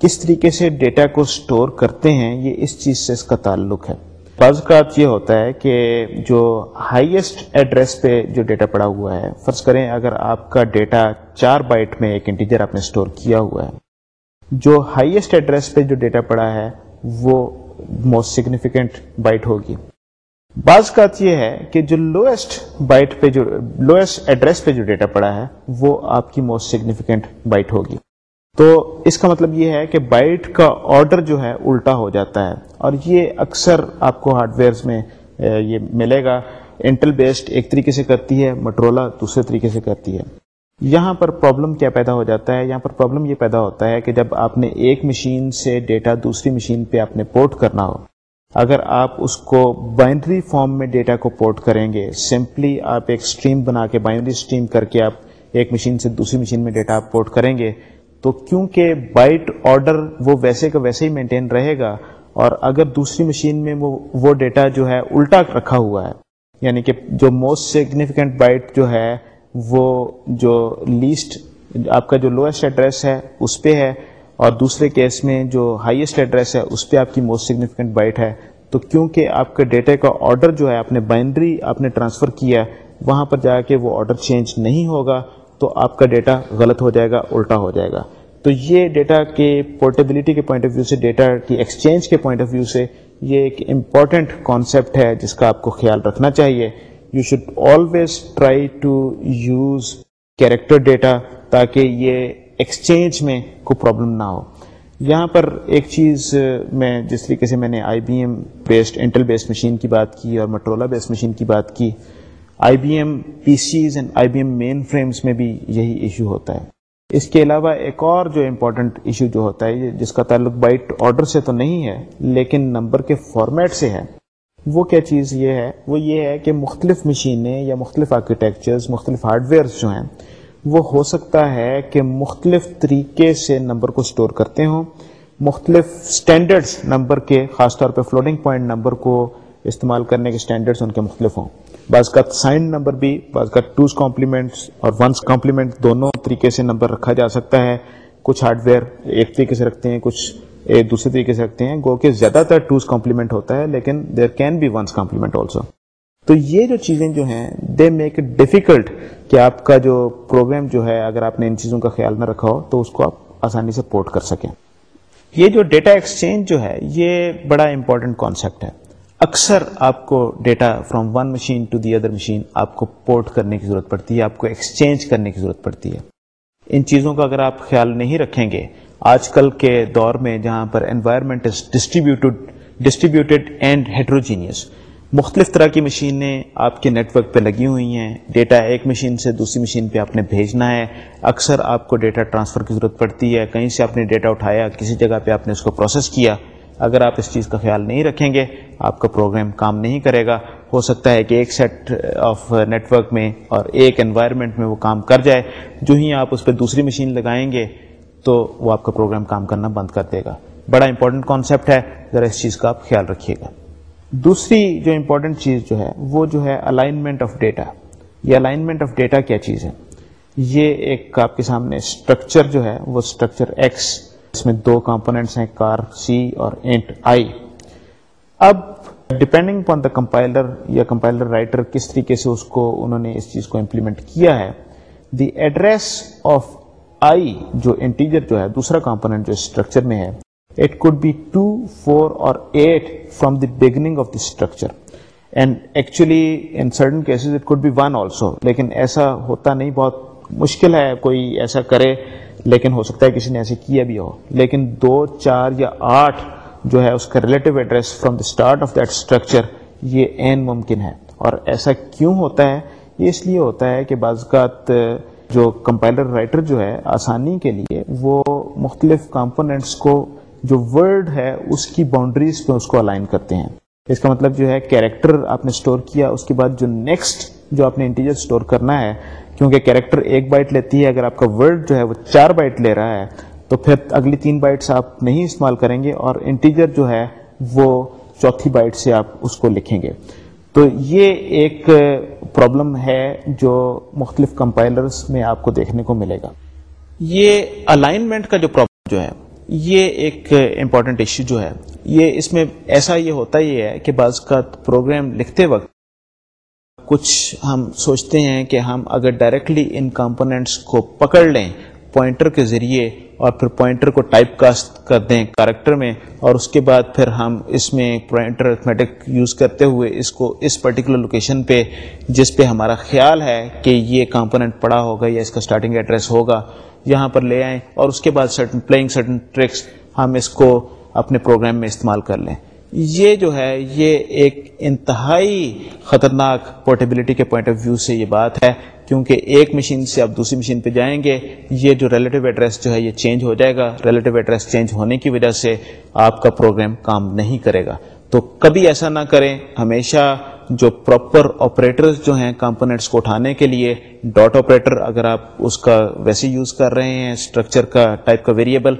کس طریقے سے ڈیٹا کو سٹور کرتے ہیں، یہ اس چیز سے اس کا تعلق ہے۔ بعض اوقات یہ ہوتا ہے کہ جو ہائیسٹ ایڈریس پہ جو ڈیٹا پڑا ہوا ہے، فرض کریں اگر آپ کا ڈیٹا چار بائٹ میں ایک انٹیجر آپ نے سٹور کیا ہوا ہے، جو ہائیسٹ ایڈریس پہ جو ڈیٹا پڑا ہے، وہ موسٹ سگنیفیکینٹ بائٹ ہوگی۔ بعض اوقات یہ ہے کہ جو لوئسٹ بائٹ پہ جو لوئسٹ ایڈریس پہ جو ڈیٹا پڑا ہے، وہ آپ کی موسٹ سگنیفیکینٹ بائٹ ہوگی۔ تو اس کا مطلب یہ ہے کہ بائٹ کا آرڈر جو ہے، الٹا ہو جاتا ہے۔ اور یہ اکثر آپ کو ہارڈ ویئرس میں یہ ملے گا۔ انٹل بیسڈ ایک طریقے سے کرتی ہے مٹرولا دوسرے طریقے سے کرتی ہے۔ یہاں پر پرابلم کیا پیدا ہو جاتا ہے؟ یہاں پر پرابلم یہ پیدا ہوتا ہے کہ جب آپ نے ایک مشین سے ڈیٹا دوسری مشین پہ آپ نے پورٹ کرنا ہو اگر آپ اس کو بائنڈری فارم میں ڈیٹا کو پورٹ کریں گے، سمپلی آپ ایک اسٹریم بنا کے بائنڈری اسٹریم کر کے آپ ایک مشین سے دوسری مشین میں ڈیٹا آپ پورٹ کریں گے، تو کیونکہ بائٹ آرڈر وہ ویسے کا ویسے ہی مینٹین رہے گا اور اگر دوسری مشین میں وہ وہ ڈیٹا جو ہے الٹا رکھا ہوا ہے یعنی کہ جو موسٹ سگنیفیکینٹ بائٹ جو ہے، وہ جو لیسٹ آپ کا جو لوئسٹ ایڈریس ہے، اس پہ ہے اور دوسرے کیس میں جو ہائیسٹ ایڈریس ہے، اس پہ آپ کی موسٹ سگنیفیکینٹ بائٹ ہے۔ تو کیونکہ آپ کے ڈیٹا کا آرڈر جو ہے، آپ نے بائنڈری آپ نے ٹرانسفر کیا وہاں پر جا کے وہ آرڈر چینج نہیں ہوگا، تو آپ کا ڈیٹا غلط ہو جائے گا، الٹا ہو جائے گا۔ تو یہ ڈیٹا کے پورٹیبلٹی کے پوائنٹ آف ویو سے ڈیٹا کی ایکسچینج کے پوائنٹ آف ویو سے یہ ایک امپورٹنٹ کانسیپٹ ہے، جس کا آپ کو خیال رکھنا چاہیے۔ You should always try to use character data تاکہ یہ ایکسچینج میں کوئی پرابلم نہ ہو۔ یہاں پر ایک چیز میں جس طریقے سے میں نے I B M based Intel based machine کی بات کی اور مٹرولا بیسڈ مشین کی بات کی I B M P Cs and I B M mainframes میں بھی یہی ایشو ہوتا ہے۔ اس کے علاوہ ایک اور جو امپورٹنٹ ایشو جو ہوتا ہے جس کا تعلق بائٹ آرڈر سے تو نہیں ہے، لیکن نمبر کے فارمیٹ سے ہے۔ وہ کیا چیز یہ ہے؟ وہ یہ ہے کہ مختلف مشینیں یا مختلف آرکیٹیکچرز مختلف ہارڈ ویئرس جو ہیں وہ ہو سکتا ہے کہ مختلف طریقے سے نمبر کو اسٹور کرتے ہوں، مختلف اسٹینڈرڈس نمبر کے، خاص طور پہ فلوٹنگ پوائنٹ نمبر کو استعمال کرنے کے اسٹینڈرڈس ان کے مختلف ہوں۔ بعض کا سائن نمبر بھی، بعض کا ٹوز کمپلیمنٹس اور ونس کمپلیمنٹ دونوں طریقے سے نمبر رکھا جا سکتا ہے۔ کچھ ہارڈ ویئر ایک طریقے سے رکھتے ہیں، کچھ دوسرے طریقے سے رکھتے ہیں۔ گو کہ زیادہ تر ٹوز کمپلیمنٹ ہوتا ہے، لیکن there can be ones complement also تو یہ جو چیزیں جو ہیں دے میک اٹ ڈیفیکلٹ کہ آپ کا جو پروگرام جو ہے، اگر آپ نے ان چیزوں کا خیال نہ رکھا ہو، تو اس کو آپ آسانی سے پورٹ کر سکیں۔ یہ جو ڈیٹا ایکسچینج جو ہے، یہ بڑا امپورٹنٹ کانسیپٹ ہے۔ اکثر آپ کو data from one machine to the other machine آپ کو پورٹ کرنے کی ضرورت پڑتی ہے، آپ کو ایکسچینج کرنے کی ضرورت پڑتی ہے۔ ان چیزوں کا اگر آپ خیال نہیں رکھیں گے، آج کل کے دور میں جہاں پر environment is distributed distributed and heterogeneous مختلف طرح کی مشینیں آپ کے نیٹ ورک پہ لگی ہوئی ہیں۔ ڈیٹا ایک مشین سے دوسری مشین پہ آپ نے بھیجنا ہے۔ اکثر آپ کو ڈیٹا ٹرانسفر کی ضرورت پڑتی ہے۔ کہیں سے آپ نے ڈیٹا اٹھایا، کسی جگہ پہ آپ نے اس کو پروسیس کیا۔ اگر آپ اس چیز کا خیال نہیں رکھیں گے، آپ کا پروگرام کام نہیں کرے گا۔ ہو سکتا ہے کہ ایک سیٹ آف نیٹ ورک میں اور ایک انوائرمنٹ میں وہ کام کر جائے۔ جو ہی آپ اس پہ دوسری مشین لگائیں گے تو وہ آپ کا پروگرام کام کرنا بند کر دے گا۔ بڑا امپورٹنٹ کانسیپٹ ہے۔ ذرا اس چیز کا آپ خیال رکھیے گا۔ دوسری جو امپورٹنٹ چیز جو ہے، وہ جو ہے الائنمنٹ آف ڈیٹا یہ الائنمنٹ آف ڈیٹا کیا چیز ہے؟ یہ ایک آپ کے سامنے اسٹرکچر جو ہے، وہ اسٹرکچر ایکس اس میں دو کمپونیٹس ہیں کار سی اور اینٹ آئی اب ڈپینڈنگ اپون دا کمپائلر یا کمپائلر رائٹر کس طریقے سے اس کو، انہوں نے اس چیز کو امپلیمنٹ کیا ہے دی ایڈریس آف آئی جو انٹیجر جو ہے، دوسرا کمپونیٹ جو اسٹرکچر میں ہے it could be two four or eight from the beginning of the structure and actually in certain cases it could be one also لیکن ایسا ہوتا نہیں بہت مشکل ہے کوئی ایسا کرے لیکن ہو سکتا ہے کسی نے ایسے کیا بھی ہو لیکن دو چار یا آٹھ جو ہے اس کا relative address from the start of that structure یہ این ممکن ہے اور ایسا کیوں ہوتا ہے یہ اس لیے ہوتا ہے کہ بعض اوقات جو کمپائلر رائٹر جو ہے آسانی کے لیے وہ مختلف کمپوننٹس کو جو ورڈ ہے، اس کی باؤنڈریز پہ اس کو الائن کرتے ہیں۔ اس کا مطلب جو ہے کیریکٹر آپ نے اسٹور کیا، اس کے بعد جو نیکسٹ جو آپ نے انٹیجر اسٹور کرنا ہے، کیونکہ کیریکٹر ایک بائٹ لیتی ہے، اگر آپ کا ورڈ جو ہے وہ چار بائٹ لے رہا ہے، تو پھر اگلی تین بائٹس آپ نہیں استعمال کریں گے اور انٹیجر جو ہے وہ چوتھی بائٹ سے آپ اس کو لکھیں گے۔ تو یہ ایک پرابلم ہے جو مختلف کمپائلرز میں آپ کو دیکھنے کو ملے گا۔ یہ الائنمنٹ کا جو پرابلم جو ہے یہ ایک امپورٹنٹ ایشو جو ہے، یہ اس میں ایسا یہ ہوتا ہی ہے کہ بعض کا پروگرام لکھتے وقت کچھ ہم سوچتے ہیں کہ ہم اگر ڈائریکٹلی ان کمپوننٹس کو پکڑ لیں پوائنٹر کے ذریعے اور پھر پوائنٹر کو ٹائپ کاسٹ کر دیں کریکٹر میں اور اس کے بعد پھر ہم اس میں پوائنٹر ارتھمیٹک یوز کرتے ہوئے اس کو اس پرٹیکولر لوکیشن پہ، جس پہ ہمارا خیال ہے کہ یہ کمپوننٹ پڑا ہوگا یا اس کا اسٹارٹنگ ایڈریس ہوگا یہاں پر لے آئیں اور اس کے بعد سرٹن پلئنگ سرٹن ٹرکس ہم اس کو اپنے پروگرام میں استعمال کر لیں۔ یہ جو ہے، یہ ایک انتہائی خطرناک پورٹیبلٹی کے پوائنٹ آف ویو سے یہ بات ہے، کیونکہ ایک مشین سے آپ دوسری مشین پہ جائیں گے، یہ جو ریلیٹو ایڈریس جو ہے، یہ چینج ہو جائے گا۔ ریلیٹو ایڈریس چینج ہونے کی وجہ سے آپ کا پروگرام کام نہیں کرے گا۔ تو کبھی ایسا نہ کریں، ہمیشہ جو پراپر آپریٹرز جو ہیں کمپوننٹس کو اٹھانے کے لیے ڈاٹ آپریٹر اگر آپ اس کا ویسے یوز کر رہے ہیں اسٹرکچر کا ٹائپ کا ویریبل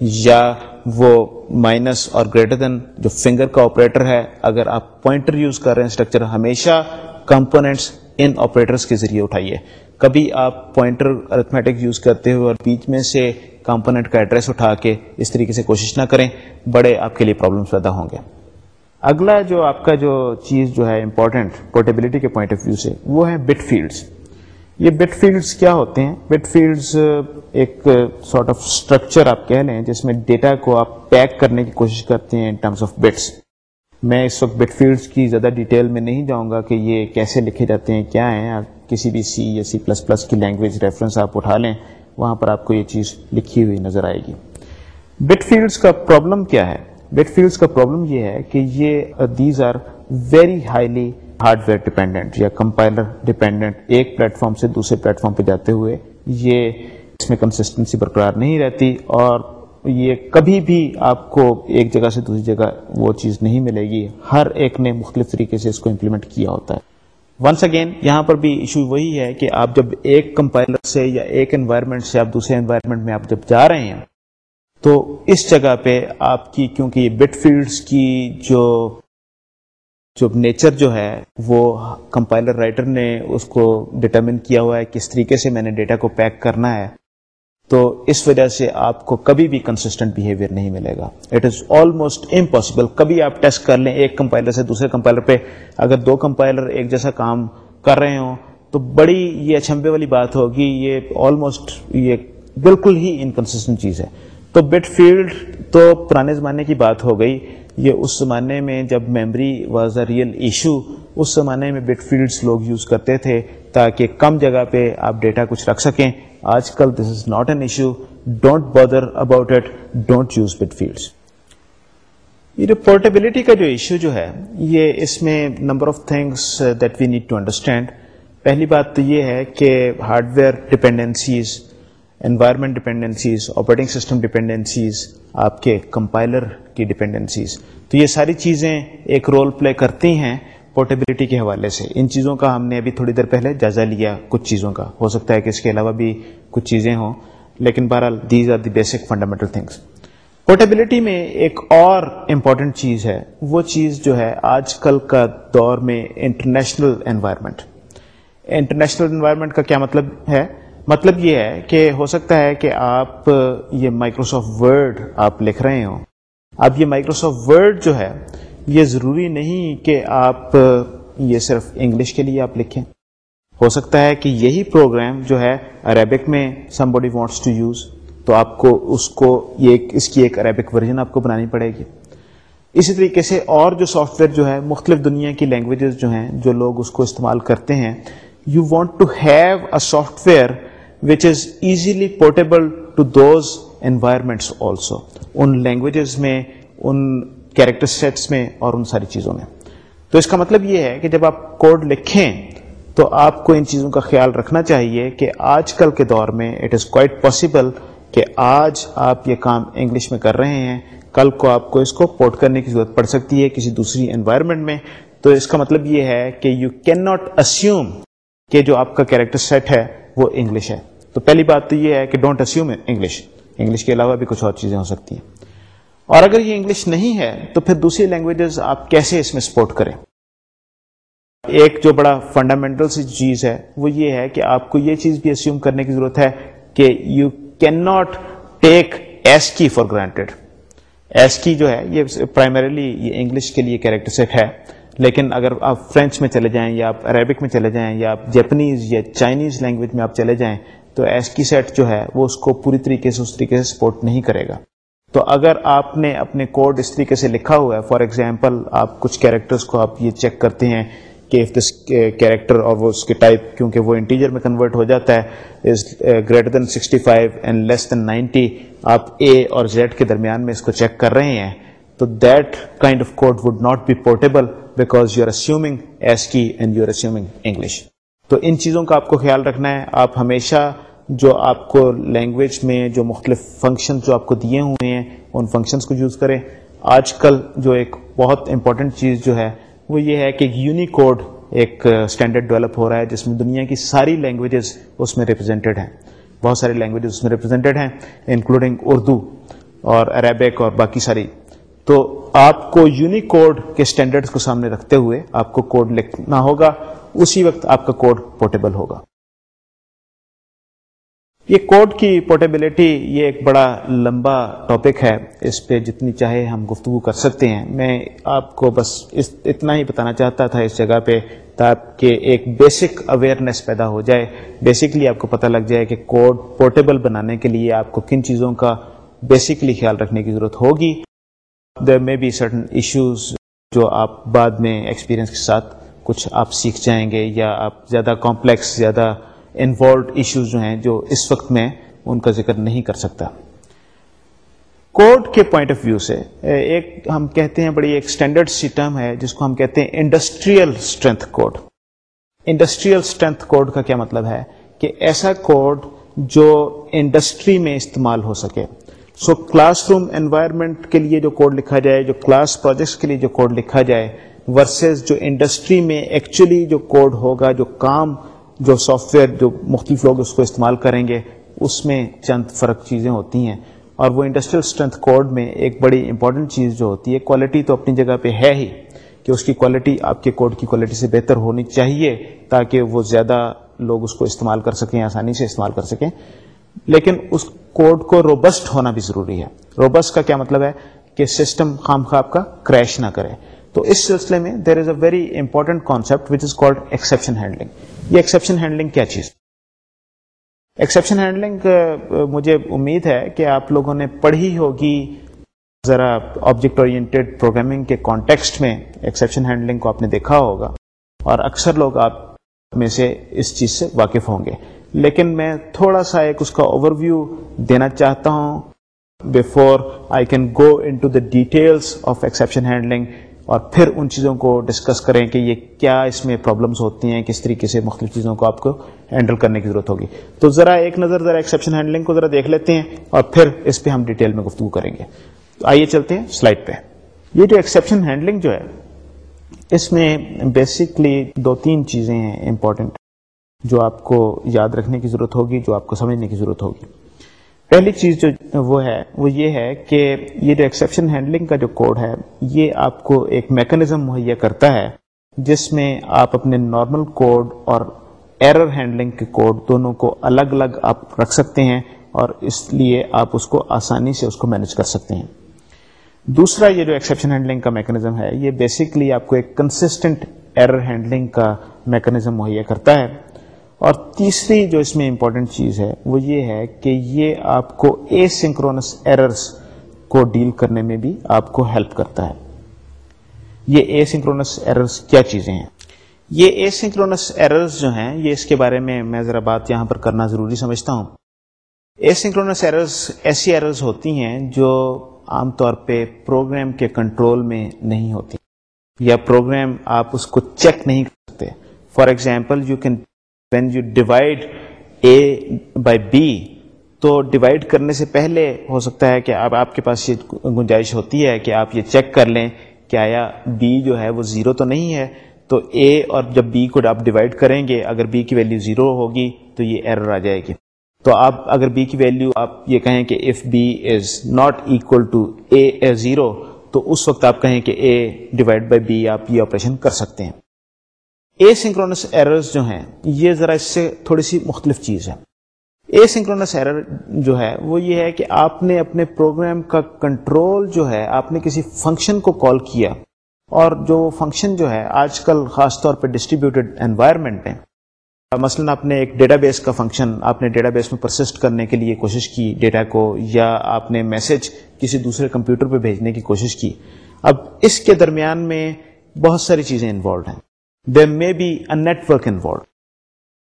یا وہ مائنس اور گریٹر دین جو فنگر کا آپریٹر ہے، اگر آپ پوائنٹر یوز کر رہے ہیں اسٹرکچر ہمیشہ کمپوننٹس ان آپریٹرس کے ذریعے اٹھائیے۔ کبھی آپ پوائنٹر ارتھمیٹک یوز کرتے ہوئے اور بیچ میں سے کمپوننٹ کا ایڈریس اٹھا کے اس طریقے سے کوشش نہ کریں، بڑے آپ کے لیے پرابلمس پیدا ہوں گے۔ اگلا جو آپ کا جو چیز جو ہے امپورٹنٹ پورٹیبلٹی کے پوائنٹ آف ویو سے، وہ ہے بٹ فیلڈس یہ بٹ فیلڈس کیا ہوتے ہیں؟ بٹ فیلڈس ایک سارٹ آف اسٹرکچر آپ کہہ لیں، جس میں ڈیٹا کو آپ پیک کرنے کی کوشش کرتے ہیں ان ٹرمس آف بٹس میں اس وقت بٹ فیلڈس کی زیادہ ڈیٹیل میں نہیں جاؤں گا کہ یہ کیسے لکھے جاتے ہیں، کیا ہیں۔ آپ کسی بھی سی یا سی پلس پلس کی لینگویج ریفرنس آپ اٹھا لیں، وہاں پر آپ کو یہ چیز لکھی ہوئی نظر آئے گی۔ بٹ فیلڈس کا پرابلم کیا ہے؟ بٹ فیلڈس کا پرابلم یہ ہے کہ یہ these are very highly hardware dependent یا کمپائلر ڈیپینڈنٹ ایک پلیٹ فارم سے دوسرے پلیٹ فارم پہ جاتے ہوئے یہ اس میں کنسسٹنسی برقرار نہیں رہتی اور یہ کبھی بھی آپ کو ایک جگہ سے دوسری جگہ وہ چیز نہیں ملے گی۔ ہر ایک نے مختلف طریقے سے اس کو امپلیمنٹ کیا ہوتا ہے۔ ونس اگین یہاں پر بھی ایشو وہی ہے کہ آپ جب ایک کمپائلر سے یا ایک انوائرمنٹ سے آپ دوسرے انوائرمنٹ میں آپ جب جا رہے ہیں تو اس جگہ پہ آپ کی کیونکہ یہ بٹ فیلڈس کی جو جو نیچر جو ہے وہ کمپائلر رائٹر نے اس کو ڈٹرمن کیا ہوا ہے، کس طریقے سے میں نے ڈیٹا کو پیک کرنا ہے، تو اس وجہ سے آپ کو کبھی بھی کنسسٹنٹ بہیویئر نہیں ملے گا۔ اٹ از آلموسٹ امپاسبل کبھی آپ ٹیسٹ کر لیں ایک کمپائلر سے دوسرے کمپائلر پہ، اگر دو کمپائلر ایک جیسا کام کر رہے ہوں، تو بڑی یہ اچھمبے والی بات ہوگی، یہ آلموسٹ یہ بالکل ہی انکنسسٹنٹ چیز ہے۔ تو بٹ فیلڈ تو پرانے زمانے کی بات ہو گئی۔ یہ اس زمانے میں جب memory was a real issue اس زمانے میں بٹ فیلڈس لوگ یوز کرتے تھے تاکہ کم جگہ پہ آپ ڈیٹا کچھ رکھ سکیں۔ آج کل this is not an issue don't bother about it don't use bit fields یہ جو پورٹیبلٹی کا جو ایشو جو ہے، یہ اس میں number of things that we need to understand پہلی بات تو یہ ہے کہ hardware dependencies environment dependencies operating system dependencies آپ کے کمپائلر کی ڈپینڈنسیز تو یہ ساری چیزیں ایک رول پلے کرتی ہیں پورٹیبلٹی کے حوالے سے۔ ان چیزوں کا ہم نے ابھی تھوڑی دیر پہلے جائزہ لیا کچھ چیزوں کا۔ ہو سکتا ہے کہ اس کے علاوہ بھی کچھ چیزیں ہوں، لیکن بہرحال these are the basic fundamental things portability میں ایک اور امپورٹنٹ چیز ہے، وہ چیز جو ہے آج کل کا دور میں انٹرنیشنل انوائرمنٹ انٹرنیشنل انوائرمنٹ کا کیا مطلب ہے؟ مطلب یہ ہے کہ ہو سکتا ہے کہ آپ یہ مائکروسافٹ ورڈ آپ لکھ رہے ہوں۔ اب یہ مائکروسافٹ ورڈ جو ہے، یہ ضروری نہیں کہ آپ یہ صرف انگلش کے لیے آپ لکھیں۔ ہو سکتا ہے کہ یہی پروگرام جو ہے عربک میں somebody wants to use تو آپ کو اس کو یہ اس کی ایک عربک ورژن آپ کو بنانی پڑے گی۔ اسی طریقے سے اور جو سافٹ ویئر جو ہے، مختلف دنیا کی لینگویجز جو ہیں، جو لوگ اس کو استعمال کرتے ہیں you want to have a software which is easily portable to those environments also in languages میں، ان کیریکٹر سیٹس میں اور ان ساری چیزوں میں. تو اس کا مطلب یہ ہے کہ جب آپ کوڈ لکھیں تو آپ کو ان چیزوں کا خیال رکھنا چاہیے کہ آج کل کے دور میں اٹ از کوائٹ پاسبل کہ آج آپ یہ کام انگلش میں کر رہے ہیں، کل کو آپ کو اس کو پورٹ کرنے کی ضرورت پڑ سکتی ہے کسی دوسری انوائرمنٹ میں. تو اس کا مطلب یہ ہے کہ یو کین ناٹ اسیوم کہ جو آپ کا کیریکٹر سیٹ ہے وہ انگلش ہے. تو پہلی بات تو یہ ہے کہ ڈونٹ اسیوم انگلش انگلش کے علاوہ بھی کچھ اور چیزیں ہو سکتی ہیں۔ اور اگر یہ انگلش نہیں ہے تو پھر دوسری لینگویجز آپ کیسے اس میں سپورٹ کریں؟ ایک جو بڑا فنڈامنٹل سی چیز ہے وہ یہ ہے کہ آپ کو یہ چیز بھی اسیوم کرنے کی ضرورت ہے کہ you can not take ASCII for granted ASCII جو ہے یہ پرائمریلی یہ انگلش کے لیے کیریکٹر سیٹ ہے، لیکن اگر آپ فرینچ میں چلے جائیں یا آپ عربک میں چلے جائیں یا آپ جیپنیز یا چائنیز لینگویج میں آپ چلے جائیں تو ایس کی سیٹ جو ہے وہ اس کو پوری طریقے سے اس طریقے سے سپورٹ نہیں کرے گا۔ تو اگر آپ نے اپنے کوڈ اس طریقے سے لکھا ہوا ہے فار ایگزامپل آپ کچھ کیریکٹرس کو آپ یہ چیک کرتے ہیں کہ اف دس کیریکٹر اور وہ اس کے ٹائپ کیونکہ وہ انٹیجر میں کنورٹ ہو جاتا ہے is greater than sixty five and less than ninety آپ اے اور زیڈ کے درمیان میں اس کو چیک کر رہے ہیں، تو that kind of code would not be portable because you are assuming ASCII and you are assuming English تو ان چیزوں کا آپ کو خیال رکھنا ہے۔ آپ ہمیشہ جو آپ کو لینگویج میں جو مختلف فنکشن جو آپ کو دیے ہوئے ہیں، ان فنکشنس کو یوز کریں۔ آج کل جو ایک بہت امپورٹنٹ چیز جو ہے، وہ یہ ہے کہ یونی کوڈ ایک اسٹینڈرڈ ڈیولپ ہو رہا ہے، جس میں دنیا کی ساری لینگویجز اس میں ریپرزینٹیڈ ہیں۔ بہت ساری لینگویجز اس میں ریپرزینٹیڈ ہیں انکلوڈنگ اردو اور عربک اور باقی ساری۔ تو آپ کو یونیکوڈ کے اسٹینڈرڈ کو سامنے رکھتے ہوئے آپ کو کوڈ لکھنا ہوگا۔ اسی وقت آپ کا کوڈ پورٹیبل ہوگا۔ یہ کوڈ کی پورٹیبلٹی یہ ایک بڑا لمبا ٹاپک ہے۔ اس پہ جتنی چاہے ہم گفتگو کر سکتے ہیں۔ میں آپ کو بس اس اتنا ہی بتانا چاہتا تھا اس جگہ پہ تاکہ ایک بیسک اویئرنیس پیدا ہو جائے۔ بیسکلی آپ کو پتہ لگ جائے کہ کوڈ پورٹیبل بنانے کے لیے آپ کو کن چیزوں کا بیسکلی خیال رکھنے کی ضرورت ہوگی۔ There may be certain issues جو آپ بعد میں ایکسپیرئنس کے ساتھ کچھ آپ سیکھ جائیں گے یا آپ زیادہ کمپلیکس زیادہ انوالوڈ ایشوز جو ہیں جو اس وقت میں ان کا ذکر نہیں کر سکتا۔ کوڈ کے پوائنٹ آف ویو سے، ایک ہم کہتے ہیں بڑی ایک اسٹینڈرڈ سی ٹرم ہے، جس کو ہم کہتے ہیں industrial strength code industrial strength code کا کیا مطلب ہے؟ کہ ایسا کوڈ جو انڈسٹری میں استعمال ہو سکے۔ سو کلاس روم انوائرمنٹ کے لیے جو کوڈ لکھا جائے، جو کلاس پروجیکٹس کے لیے جو کوڈ لکھا جائے ورسز جو انڈسٹری میں ایکچولی جو کوڈ ہوگا، جو کام، جو سافٹ ویئر جو مختلف لوگ اس کو استعمال کریں گے، اس میں چند فرق چیزیں ہوتی ہیں۔ اور وہ انڈسٹریل اسٹرینتھ کوڈ میں ایک بڑی امپورٹنٹ چیز جو ہوتی ہے کوالٹی تو اپنی جگہ پہ ہے ہی، کہ اس کی کوالٹی آپ کے کوڈ کی کوالٹی سے بہتر ہونی چاہیے تاکہ وہ زیادہ لوگ اس کو استعمال کر سکیں، آسانی سے استعمال کر سکیں۔ لیکن اس کوڈ کو روبسٹ ہونا بھی ضروری ہے۔ روبسٹ کا کیا مطلب ہے؟ کہ سسٹم خام خواب کا کریش نہ کرے۔ تو اس سلسلے میں there is a very important concept which is called exception handling یہ ایکسپشن ہینڈلنگ کیا چیز ایکسپشن ہینڈلنگ مجھے امید ہے کہ آپ لوگوں نے پڑھی ہوگی ذرا آبجیکٹ اورینٹیڈ پروگرامنگ کے کانٹیکسٹ میں ایکسپشن ہینڈلنگ کو آپ نے دیکھا ہوگا اور اکثر لوگ آپ میں سے اس چیز سے واقف ہوں گے۔ لیکن میں تھوڑا سا ایک اس کا اوور ویو دینا چاہتا ہوں before I can go into the details of exception handling اور پھر ان چیزوں کو ڈسکس کریں کہ یہ کیا اس میں پرابلمس ہوتی ہیں، کس طریقے سے مختلف چیزوں کو آپ کو ہینڈل کرنے کی ضرورت ہوگی۔ تو ذرا ایک نظر، ذرا ایکسیپشن ہینڈلنگ کو ذرا دیکھ لیتے ہیں اور پھر اس پہ ہم ڈیٹیل میں گفتگو کریں گے۔ تو آئیے چلتے ہیں سلائڈ پہ۔ یہ جو ایکسیپشن ہینڈلنگ جو ہے، اس میں بیسکلی دو تین چیزیں ہیں امپورٹنٹ جو آپ کو یاد رکھنے کی ضرورت ہوگی، جو آپ کو سمجھنے کی ضرورت ہوگی۔ پہلی چیز جو وہ ہے، وہ یہ ہے کہ یہ جو ایکسیپشن ہینڈلنگ کا جو کوڈ ہے، یہ آپ کو ایک میکنزم مہیا کرتا ہے، جس میں آپ اپنے نارمل کوڈ اور ایرر ہینڈلنگ کے کوڈ دونوں کو الگ الگ آپ رکھ سکتے ہیں اور اس لیے آپ اس کو آسانی سے اس کو مینج کر سکتے ہیں۔ دوسرا یہ جو ایکسیپشن ہینڈلنگ کا میکنزم ہے، یہ بیسکلی آپ کو ایک کنسسٹنٹ ایرر ہینڈلنگ کا میکنزم مہیا کرتا ہے۔ اور تیسری جو اس میں امپورٹنٹ چیز ہے، وہ یہ ہے کہ یہ آپ کو اے سنکرونس ایررز کو ڈیل کرنے میں بھی آپ کو ہیلپ کرتا ہے۔ یہ اے سنکرونس ایررز کیا چیزیں ہیں؟ یہ اے سنکرونس ایررز جو ہیں، یہ اس کے بارے میں میں ذرا بات یہاں پر کرنا ضروری سمجھتا ہوں۔ اے سنکرونس ایررز ایسی ایررز ہوتی ہیں جو عام طور پہ پروگرام کے کنٹرول میں نہیں ہوتی یا پروگرام آپ اس کو چیک نہیں کر سکتے۔ For example you can when you divide A by B تو ڈیوائڈ کرنے سے پہلے ہو سکتا ہے کہ اب آپ کے پاس یہ گنجائش ہوتی ہے کہ آپ یہ چیک کر لیں کہ آیا بی جو ہے وہ زیرو تو نہیں ہے، تو اے اور جب بی کو آپ ڈیوائڈ کریں گے، اگر بی کی ویلیو زیرو ہوگی تو یہ ایرر آ جائے گی۔ تو آپ اگر بی کی ویلیو آپ یہ کہیں کہ if B is not equal to a zero تو اس وقت آپ کہیں کہ اے ڈیوائڈ بائی بی آپ یہ آپریشن کر سکتے ہیں۔ اے سنکرونس ایررز جو ہیں، یہ ذرا اس سے تھوڑی سی مختلف چیز ہے اے سنکرونس ایرر جو ہے، وہ یہ ہے کہ آپ نے اپنے پروگرام کا کنٹرول جو ہے، آپ نے کسی فنکشن کو کال کیا۔ اور جو فنکشن جو ہے، آج کل خاص طور پہ ڈسٹریبیوٹیڈ انوائرمنٹ میں۔ مثلا آپ نے ایک ڈیٹا بیس کا فنکشن آپ نے ڈیٹا بیس میں پرسسٹ کرنے کے لیے کوشش کی ڈیٹا کو، یا آپ نے میسج کسی دوسرے کمپیوٹر پہ بھیجنے کی کوشش کی۔ اب اس کے درمیان میں بہت ساری چیزیں انوالوڈ ہیں۔ There may be a network involved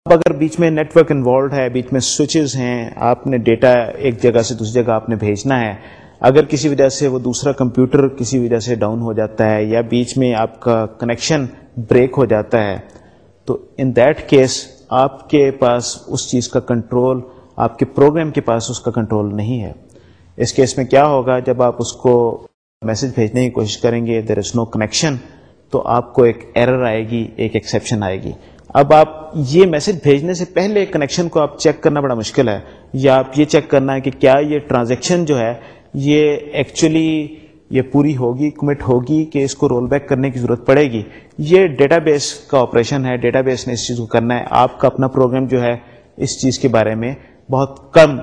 اب اگر بیچ میں نیٹورک انوالوڈ ہے، بیچ میں سوئچز ہیں، آپ نے ڈیٹا ایک جگہ سے دوسری جگہ آپ نے بھیجنا ہے، اگر کسی وجہ سے وہ دوسرا کمپیوٹر کسی وجہ سے ڈاؤن ہو جاتا ہے یا بیچ میں آپ کا کنیکشن بریک ہو جاتا ہے، تو ان دیٹ کیس آپ کے پاس اس چیز کا کنٹرول آپ کے پروگرام کے پاس اس کا کنٹرول نہیں ہے۔ اس کیس میں کیا ہوگا، جب آپ اس کو میسج بھیجنے کی کوشش کریں گے دیر از نو کنیکشن تو آپ کو ایک ایرر آئے گی، ایک ایکسیپشن آئے گی۔ اب آپ یہ میسج بھیجنے سے پہلے کنیکشن کو آپ چیک کرنا بڑا مشکل ہے، یا آپ یہ چیک کرنا ہے کہ کیا یہ ٹرانزیکشن جو ہے، یہ ایکچولی یہ پوری ہوگی کمٹ ہوگی کہ اس کو رول بیک کرنے کی ضرورت پڑے گی۔ یہ ڈیٹا بیس کا آپریشن ہے ڈیٹا بیس نے اس چیز کو کرنا ہے۔ آپ کا اپنا پروگرام جو ہے، اس چیز کے بارے میں بہت کم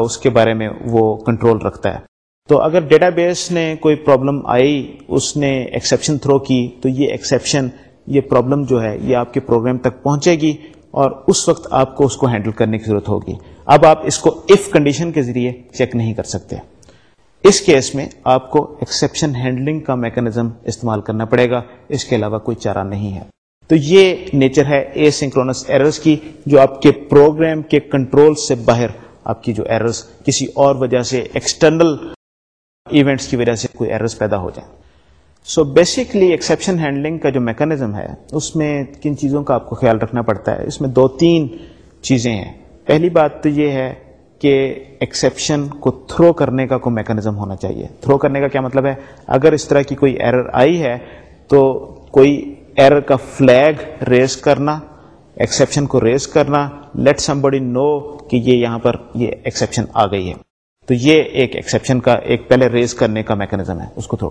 اس کے بارے میں وہ کنٹرول رکھتا ہے۔ تو اگر ڈیٹا بیس نے کوئی پرابلم آئی، اس نے ایکسیپشن تھرو کی، تو یہ ایکسیپشن یہ پرابلم جو ہے، یہ آپ کے پروگرام تک پہنچے گی اور اس وقت آپ کو اس کو ہینڈل کرنے کی ضرورت ہوگی۔ اب آپ اس کو اف کنڈیشن کے ذریعے چیک نہیں کر سکتے۔ اس کیس میں آپ کو ایکسیپشن ہینڈلنگ کا میکنزم استعمال کرنا پڑے گا۔ اس کے علاوہ کوئی چارہ نہیں ہے۔ تو یہ نیچر ہے اے سنکرونس ایررز کی، جو آپ کے پروگرام کے کنٹرول سے باہر آپ کی جو ایررز کسی اور وجہ سے ایکسٹرنل ایونٹس کی وجہ سے کوئی ایررز پیدا ہو جائیں۔ سو بیسکلی ایکسیپشن ہینڈلنگ کا جو میکانزم ہے، اس میں کن چیزوں کا آپ کو خیال رکھنا پڑتا ہے؟ اس میں دو تین چیزیں ہیں۔ پہلی بات تو یہ ہے کہ ایکسیپشن کو تھرو کرنے کا کوئی میکانزم ہونا چاہیے۔ تھرو کرنے کا کیا مطلب ہے؟ اگر اس طرح کی کوئی ایرر آئی ہے، تو کوئی ایرر کا فلیگ ریز کرنا ایکسیپشن کو ریز کرنا لیٹ سم بڑی نو کہ یہ یہاں پر یہ ایکسیپشن آ گئی ہے۔ تو یہ ایک ایکسیپشن کا، ایک پہلے ریز کرنے کا میکانزم ہے، اس کو تھرو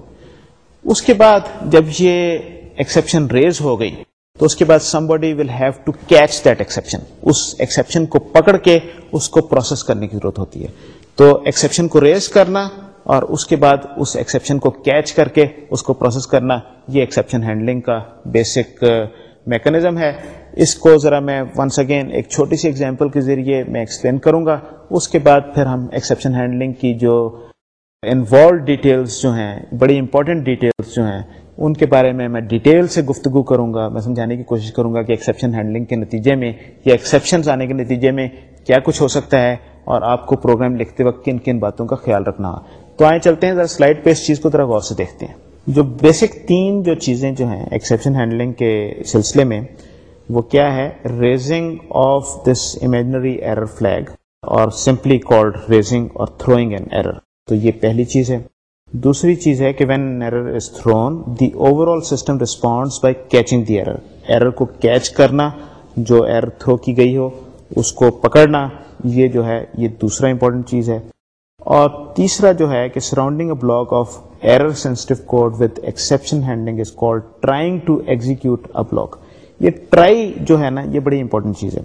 اس کے بعد جب یہ ایکسیپشن ریز ہو گئی، تو اس کے بعد somebody will have to catch that exception us exception کو پکڑ کے اس کو پروسیس کرنے کی ضرورت ہوتی ہے۔ تو ایکسیپشن کو ریز کرنا اور اس کے بعد اس ایکسیپشن کو کیچ کر کے اس کو پروسیس کرنا، یہ ایکسیپشن ہینڈلنگ کا بیسک میکنزم uh, ہے۔ اس کو ذرا میں ونس اگین ایک چھوٹی سی ایگزامپل کے ذریعے میں ایکسپلین کروں گا۔ اس کے بعد پھر ہم ایکسیپشن ہینڈلنگ کی جو انوالو ڈیٹیلس جو ہیں، بڑی امپورٹنٹ ڈیٹیلس جو ہیں، ان کے بارے میں میں ڈیٹیل سے گفتگو کروں گا۔ میں سمجھانے کی کوشش کروں گا کہ ایکسیپشن ہینڈلنگ کے نتیجے میں یا ایکسیپشن آنے کے نتیجے میں کیا کچھ ہو سکتا ہے اور آپ کو پروگرام لکھتے وقت کن کن باتوں کا خیال رکھنا۔ ہو تو آئے چلتے ہیں، ذرا سلائڈ پہ اس چیز کو ذرا غور سے دیکھتے ہیں۔ جو بیسک تین جو چیزیں جو ہیں ایکسیپشن ہینڈلنگ کے سلسلے میں وہ کیا ہے؟ Raising of this imaginary error flag اور سمپلی کالڈ ریزنگ اور تھروئنگ این ایرر تو یہ پہلی چیز ہے۔ دوسری چیز ہے کہ when error is thrown the overall system response by catching the error error کو کیچ کرنا، جو ایرر تھرو کی گئی ہو، اس کو پکڑنا، یہ جو ہے، یہ دوسرا امپورٹنٹ چیز ہے۔ اور تیسرا جو ہے کہ surrounding a block of error sensitive code with exception handling is called trying to execute a block یہ ٹرائی جو ہے نا، یہ بڑی امپورٹنٹ چیز ہے۔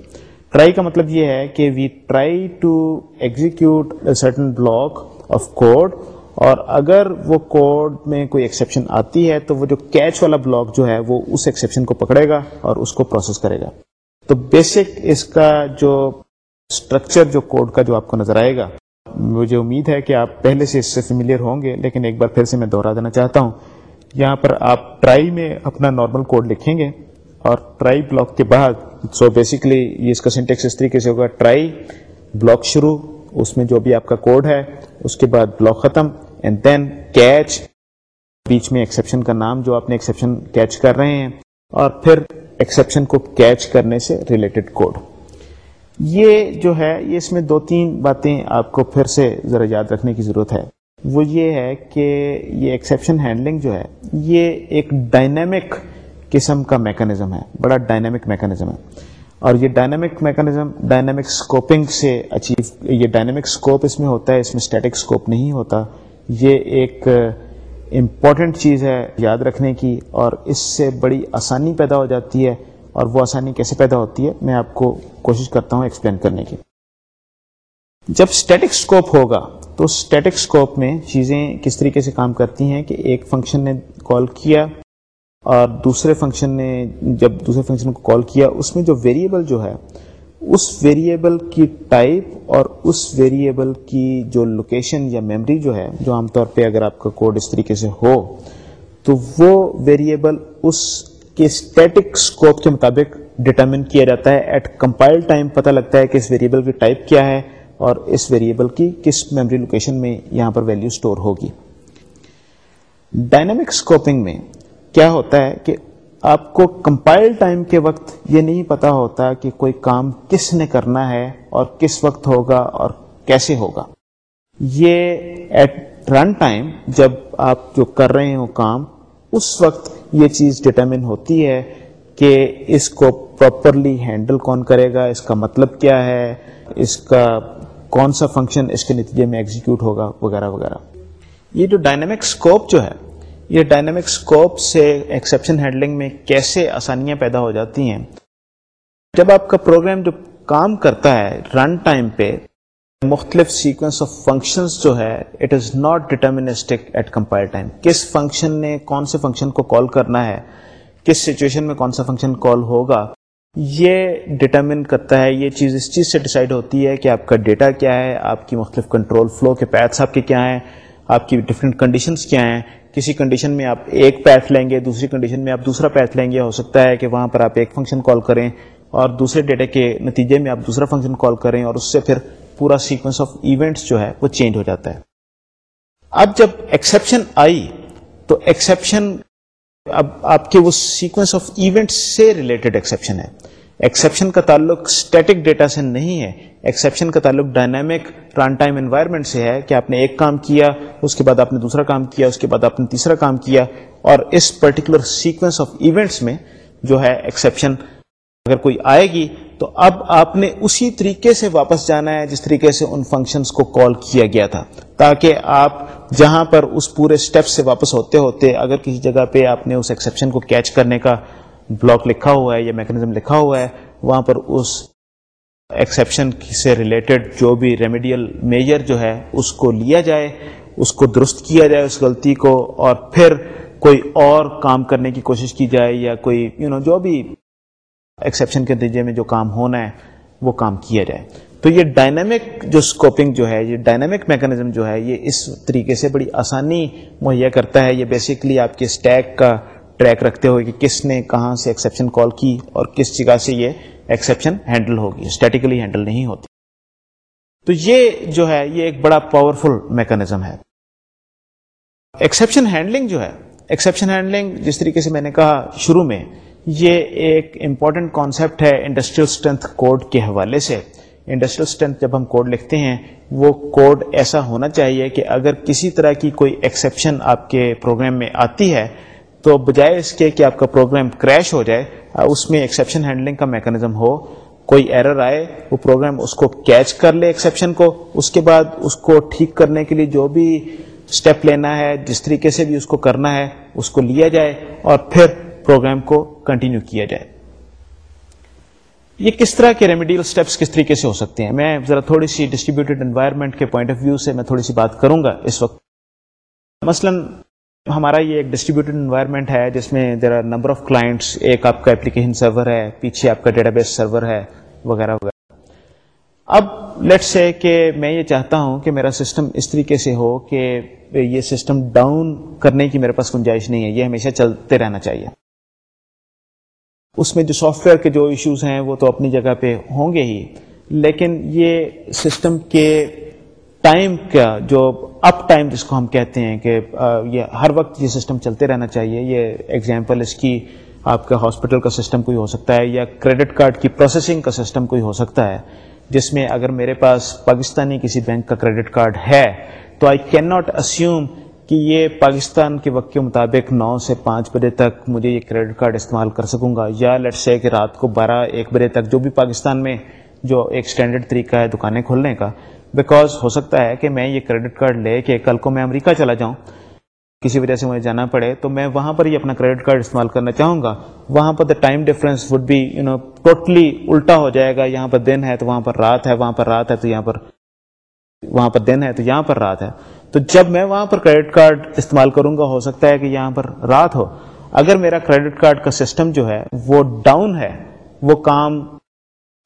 ٹرائی کا مطلب یہ ہے کہ we try to execute certain block of code اور اگر وہ کوڈ میں کوئی ایکسیپشن آتی ہے تو وہ جو کیچ والا بلاک جو ہے وہ اس ایکسیپشن کو پکڑے گا اور اس کو پروسیس کرے گا۔ تو بیسک اس کا جو اسٹرکچر جو کوڈ کا جو آپ کو نظر آئے گا، مجھے امید ہے کہ آپ پہلے سے اس سے فیملیئر ہوں گے، لیکن ایک بار پھر سے میں دوہرا دینا چاہتا ہوں۔ یہاں پر آپ ٹرائی میں اپنا نارمل کوڈ لکھیں گے۔ اور ٹرائی بلاک کے بعد سو بیسکلی یہ اس کا سنٹیکس اس طریقے سے ہوگا ٹرائی بلاک شروع، اس میں جو بھی آپ کا کوڈ ہے، اس کے بعد بلاک ختم اینڈ دین کیچ بیچ میں ایکسیپشن کا نام جو آپ نے ایکسیپشن کیچ کر رہے ہیں، اور پھر ایکسیپشن کو کیچ کرنے سے ریلیٹڈ کوڈ یہ جو ہے، یہ اس میں دو تین باتیں آپ کو پھر سے ذرا یاد رکھنے کی ضرورت ہے. وہ یہ ہے کہ یہ ایکسیپشن ہینڈلنگ جو ہے، یہ ایک ڈائنامک قسم کا میکانزم ہے، بڑا ڈائنامک میکانزم ہے۔ اور یہ ڈائنامک میکانزم ڈائنامک اسکوپنگ سے اچیو یہ ڈائنامک اسکوپ اس میں ہوتا ہے، اس میں اسٹیٹک اسکوپ نہیں ہوتا۔ یہ ایک امپورٹنٹ چیز ہے یاد رکھنے کی، اور اس سے بڑی آسانی پیدا ہو جاتی ہے۔ اور وہ آسانی کیسے پیدا ہوتی ہے، میں آپ کو کوشش کرتا ہوں ایکسپلین کرنے کی۔ جب اسٹیٹک اسکوپ ہوگا، تو اسٹیٹک اسکوپ میں چیزیں کس طریقے سے کام کرتی ہیں کہ ایک فنکشن نے کال کیا۔ اور دوسرے فنکشن نے جب دوسرے فنکشن کو کال کیا، اس میں جو ویریبل جو ہے، اس ویریبل کی ٹائپ اور اس ویریبل کی جو لوکیشن یا میموری جو ہے، جو عام طور پہ اگر آپ کا کوڈ اس طریقے سے ہو، تو وہ ویریبل اس کے اسٹیٹک اسکوپ کے مطابق ڈٹرمن کیا جاتا ہے۔ ایٹ کمپائل ٹائم پتہ لگتا ہے کہ اس ویریبل کی ٹائپ کیا ہے اور اس ویریبل کی کس میموری لوکیشن میں یہاں پر ویلیو اسٹور ہوگی۔ ڈائنامک اسکوپنگ میں کیا ہوتا ہے کہ آپ کو کمپائل ٹائم کے وقت یہ نہیں پتا ہوتا کہ کوئی کام کس نے کرنا ہے اور کس وقت ہوگا اور کیسے ہوگا۔ یہ ایٹ رن ٹائم جب آپ جو کر رہے ہو کام، اس وقت یہ چیز ڈٹرمن ہوتی ہے کہ اس کو پراپرلی ہینڈل کون کرے گا، اس کا مطلب کیا ہے، اس کا کون سا فنکشن اس کے نتیجے میں ایگزیکیوٹ ہوگا، وغیرہ وغیرہ۔ یہ جو ڈائنامک اسکوپ جو ہے یہ ڈائنامک اسکوپ سے ایکسیپشن ہینڈلنگ میں کیسے آسانیاں پیدا ہو جاتی ہیں؟ جب آپ کا پروگرام جو کام کرتا ہے رن ٹائم پہ، مختلف سیکوینس آف فنکشنز جو ہے it is not deterministic at compile time کس فنکشن نے کون سے فنکشن کو کال کرنا ہے؟ کس سچویشن میں کون سا فنکشن کال ہوگا؟ یہ ڈٹرمن کرتا ہے، یہ چیز اس چیز سے ڈیسائیڈ ہوتی ہے کہ آپ کا ڈیٹا کیا ہے، آپ کی مختلف کنٹرول فلو کے پیتھس آپ کے کیا ہیں، آپ کی ڈفرینٹ کنڈیشنز کیا ہیں۔ کسی کنڈیشن میں آپ ایک پیتھ لیں گے، دوسری کنڈیشن میں آپ دوسرا پیتھ لیں گے، ہو سکتا ہے کہ وہاں پر آپ ایک فنکشن کال کریں اور دوسرے ڈیٹا کے نتیجے میں آپ دوسرا فنکشن کال کریں اور اس سے پھر پورا سیکوینس آف ایونٹس جو ہے وہ چینج ہو جاتا ہے۔ اب جب ایکسیپشن آئی تو ایکسیپشن اب آپ کے وہ سیکوینس آف ایونٹ سے ریلیٹڈ ایکسیپشن ہے۔ ایکسیپشن کا تعلق اسٹیٹک ڈیٹا سے نہیں ہے. ایکسیپشن کا تعلق ڈائنامک رن ٹائم انوائرمنٹ سے ہے کہ آپ نے ایک کام کیا، اس کے بعد آپ نے دوسرا کام کیا، اس کے بعد آپ نے تیسرا کام کیا اور اس پرٹیکولر سیکوینس آف ایونٹس میں جو ہے ایکسیپشن اگر کوئی آئے گی تو اب آپ نے اسی طریقے سے واپس جانا ہے جس طریقے سے ان فنکشنز کو کال کیا گیا تھا۔ تاکہ آپ جہاں پر اس پورے سٹیپ سے واپس ہوتے ہوتے اگر کسی جگہ پہ آپ نے اس ایکسیپشن کو کیچ کرنے کا بلاک لکھا ہوا ہے یا میکنزم لکھا ہوا ہے وہاں پر اس ایکسیپشن سے ریلیٹڈ جو بھی ریمیڈیل میجر جو ہے اس کو لیا جائے اس کو درست کیا جائے اس غلطی کو اور پھر کوئی اور کام کرنے کی کوشش کی جائے یا کوئی یو you نو know, جو بھی ایکسیپشن کے نتیجے میں جو کام ہونا ہے وہ کام کیا جائے۔ تو یہ ڈائنامک جو اسکوپنگ جو ہے یہ ڈائنامک میکانزم جو ہے یہ اس طریقے سے بڑی آسانی مہیا کرتا ہے۔ یہ بیسکلی آپ کے اسٹیک کا ٹریک رکھتے ہوئے کہ کس نے کہاں سے ایکسیپشن کال کی اور کس جگہ سے یہ ایکسیپشن ہینڈل ہوگی۔ اسٹیٹیکلی ہینڈل نہیں ہوتی۔ تو یہ جو ہے، یہ ایک بڑا پاورفل میکانزم ہے۔ ایکسیپشن ہینڈلنگ جو ہے ایکسیپشن ہینڈلنگ جس طریقے سے میں نے کہا شروع میں، یہ ایک امپورٹنٹ کانسیپٹ ہے انڈسٹریل اسٹرینتھ کوڈ کے حوالے سے۔ انڈسٹریل اسٹرینتھ جب ہم کوڈ لکھتے ہیں، وہ کوڈ ایسا ہونا چاہیے کہ اگر کسی طرح کی کوئی ایکسیپشن آپ کے پروگرام میں آتی ہے تو بجائے اس کے کہ آپ کا پروگرام کریش ہو جائے اس میں ایکسیپشن ہینڈلنگ کا میکانزم ہو، کوئی ایرر آئے، وہ پروگرام اس کو کیچ کر لے ایکسیپشن کو، اس کے بعد اس کو ٹھیک کرنے کے لیے جو بھی اسٹیپ لینا ہے، جس طریقے سے بھی اس کو کرنا ہے، اس کو لیا جائے اور پھر پروگرام کو کنٹینیو کیا جائے۔ یہ کس طرح کے ریمیڈیل اسٹیپس کس طریقے سے ہو سکتے ہیں؟ میں ذرا تھوڑی سی ڈسٹریبیوٹیڈ انوائرمنٹ کے پوائنٹ آف ویو سے میں تھوڑی سی بات کروں گا اس وقت۔ مثلا ہمارا یہ ایک ڈسٹریبیوٹیڈ انوائرمنٹ ہے جس میں there are number of clients ایک آپ کا اپلیکیشن سرور ہے، پیچھے آپ کا ڈیٹا بیس سرور ہے، وغیرہ وغیرہ۔ اب لیٹ سے کہ میں یہ چاہتا ہوں کہ میرا سسٹم اس طریقے سے ہو کہ یہ سسٹم ڈاؤن کرنے کی میرے پاس گنجائش نہیں ہے، یہ ہمیشہ چلتے رہنا چاہیے۔ اس میں جو سافٹ ویئر کے جو ایشوز ہیں وہ تو اپنی جگہ پہ ہوں گے ہی، لیکن یہ سسٹم کے ٹائم کا جو اپ ٹائم جس کو ہم کہتے ہیں کہ یہ ہر وقت یہ سسٹم چلتے رہنا چاہیے، یہ ایگزامپل اس کی آپ کا ہاسپٹل کا سسٹم کوئی ہو سکتا ہے یا کریڈٹ کارڈ کی پروسیسنگ کا سسٹم کوئی ہو سکتا ہے، جس میں اگر میرے پاس پاکستانی کسی بینک کا کریڈٹ کارڈ ہے، تو آئی کین ناٹ اسیوم کہ یہ پاکستان کے وقت کے مطابق نو سے پانچ بجے تک مجھے یہ کریڈٹ کارڈ استعمال کر سکوں گا، یا لیٹ سے کہ رات کو بارہ، ایک بجے تک جو بھی پاکستان میں جو ایک اسٹینڈرڈ طریقہ ہے دکانیں کھولنے کا بیکاز ہو سکتا ہے کہ میں یہ کریڈٹ کارڈ لے کے کل کو میں امریکہ چلا جاؤں۔ کسی وجہ سے مجھے جانا پڑے تو میں وہاں پر ہی اپنا کریڈٹ کارڈ استعمال کرنا چاہوں گا۔ وہاں پر the time difference would be you know totally الٹا ہو جائے گا۔ یہاں پر دن ہے تو وہاں پر رات ہے، وہاں پر رات ہے تو یہاں پر، وہاں پر دن ہے تو یہاں پر رات ہے۔ تو جب میں وہاں پر کریڈٹ کارڈ استعمال کروں گا، ہو سکتا ہے کہ یہاں پر رات ہو۔ اگر میرا کریڈٹ کارڈ کا سسٹم جو ہے وہ ڈاؤن ہے، وہ کام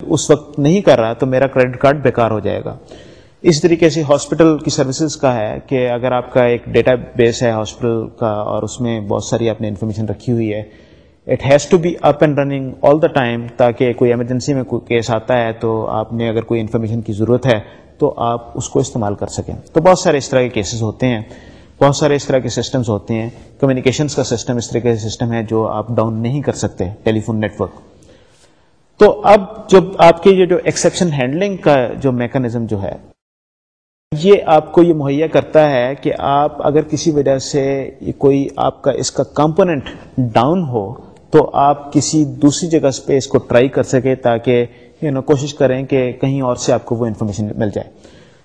اس وقت نہیں کر رہا، تو میرا کریڈٹ کارڈ بیکار ہو جائے گا۔ اس طریقے سے ہاسپٹل کی سروسز کا ہے کہ اگر آپ کا ایک ڈیٹا بیس ہے ہاسپٹل کا اور اس میں بہت ساری آپ نے انفارمیشن رکھی ہوئی ہے it has to be up and running all the time تاکہ کوئی ایمرجنسی میں کوئی کیس آتا ہے تو آپ نے اگر کوئی انفارمیشن کی ضرورت ہے تو آپ اس کو استعمال کر سکیں۔ تو بہت سارے اس طرح کے کیسز ہوتے ہیں۔ بہت سارے اس طرح کے سسٹمز ہوتے ہیں۔ کمیونیکیشنس کا سسٹم اس طریقے سے سسٹم ہے جو آپ ڈاؤن نہیں کر سکتے ٹیلی فون نیٹورک تو اب جب آپ کے یہ جو ایکسیپشن ہینڈلنگ کا جو میکانزم جو ہے یہ آپ کو یہ مہیا کرتا ہے کہ آپ اگر کسی وجہ سے کوئی آپ کا اس کا کمپوننٹ ڈاؤن ہو تو آپ کسی دوسری جگہ پہ اس کو ٹرائی کر سکے تاکہ یو نو کوشش کریں کہ کہیں اور سے آپ کو وہ انفارمیشن مل جائے۔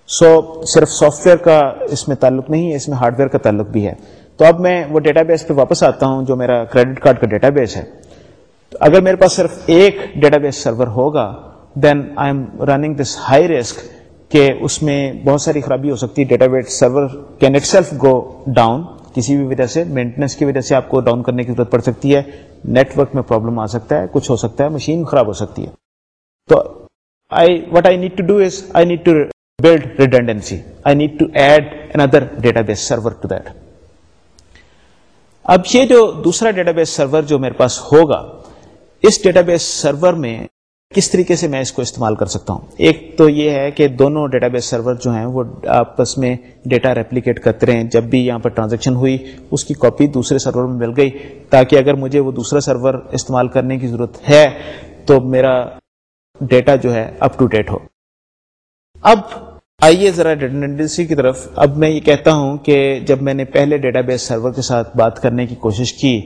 سو so, صرف سافٹ ویئر کا اس میں تعلق نہیں ہے اس میں ہارڈ ویئر کا تعلق بھی ہے۔ تو اب میں وہ ڈیٹا بیس پہ واپس آتا ہوں جو میرا کریڈٹ کارڈ کا ڈیٹا بیس ہے۔ تو اگر میرے پاس صرف ایک ڈیٹا بیس سرور ہوگا then I am running this high risk کہ اس میں بہت ساری خرابی ہو سکتی ہے۔ Database server can itself go down کسی بھی وجہ سے مینٹیننس کی وجہ سے آپ کو ڈاؤن کرنے کی ضرورت پڑ سکتی ہے۔ نیٹ ورک میں پرابلم آ سکتا ہے۔ کچھ ہو سکتا ہے۔ مشین خراب ہو سکتی ہے۔ تو I what I need to do is I need to build redundancy I need to add another database server to that اب یہ جو دوسرا ڈیٹا بیس سرور جو میرے پاس ہوگا، اس ڈیٹا بیس سرور میں کس طریقے سے میں اس کو استعمال کر سکتا ہوں؟ ایک تو یہ ہے کہ دونوں ڈیٹا بیس سرور جو ہیں وہ آپس میں ڈیٹا ریپلیکیٹ کرتے رہے جب بھی یہاں پر ٹرانزیکشن ہوئی، اس کی کاپی دوسرے سرور میں مل گئی تاکہ اگر مجھے وہ دوسرا سرور استعمال کرنے کی ضرورت ہے، تو میرا ڈیٹا جو ہے اپ ٹو ڈیٹ ہو۔ اب آئیے ذرا ڈیٹنڈنسی کی طرف۔ اب میں یہ کہتا ہوں کہ جب میں نے پہلے ڈیٹا بیس سرور کے ساتھ بات کرنے کی کوشش کی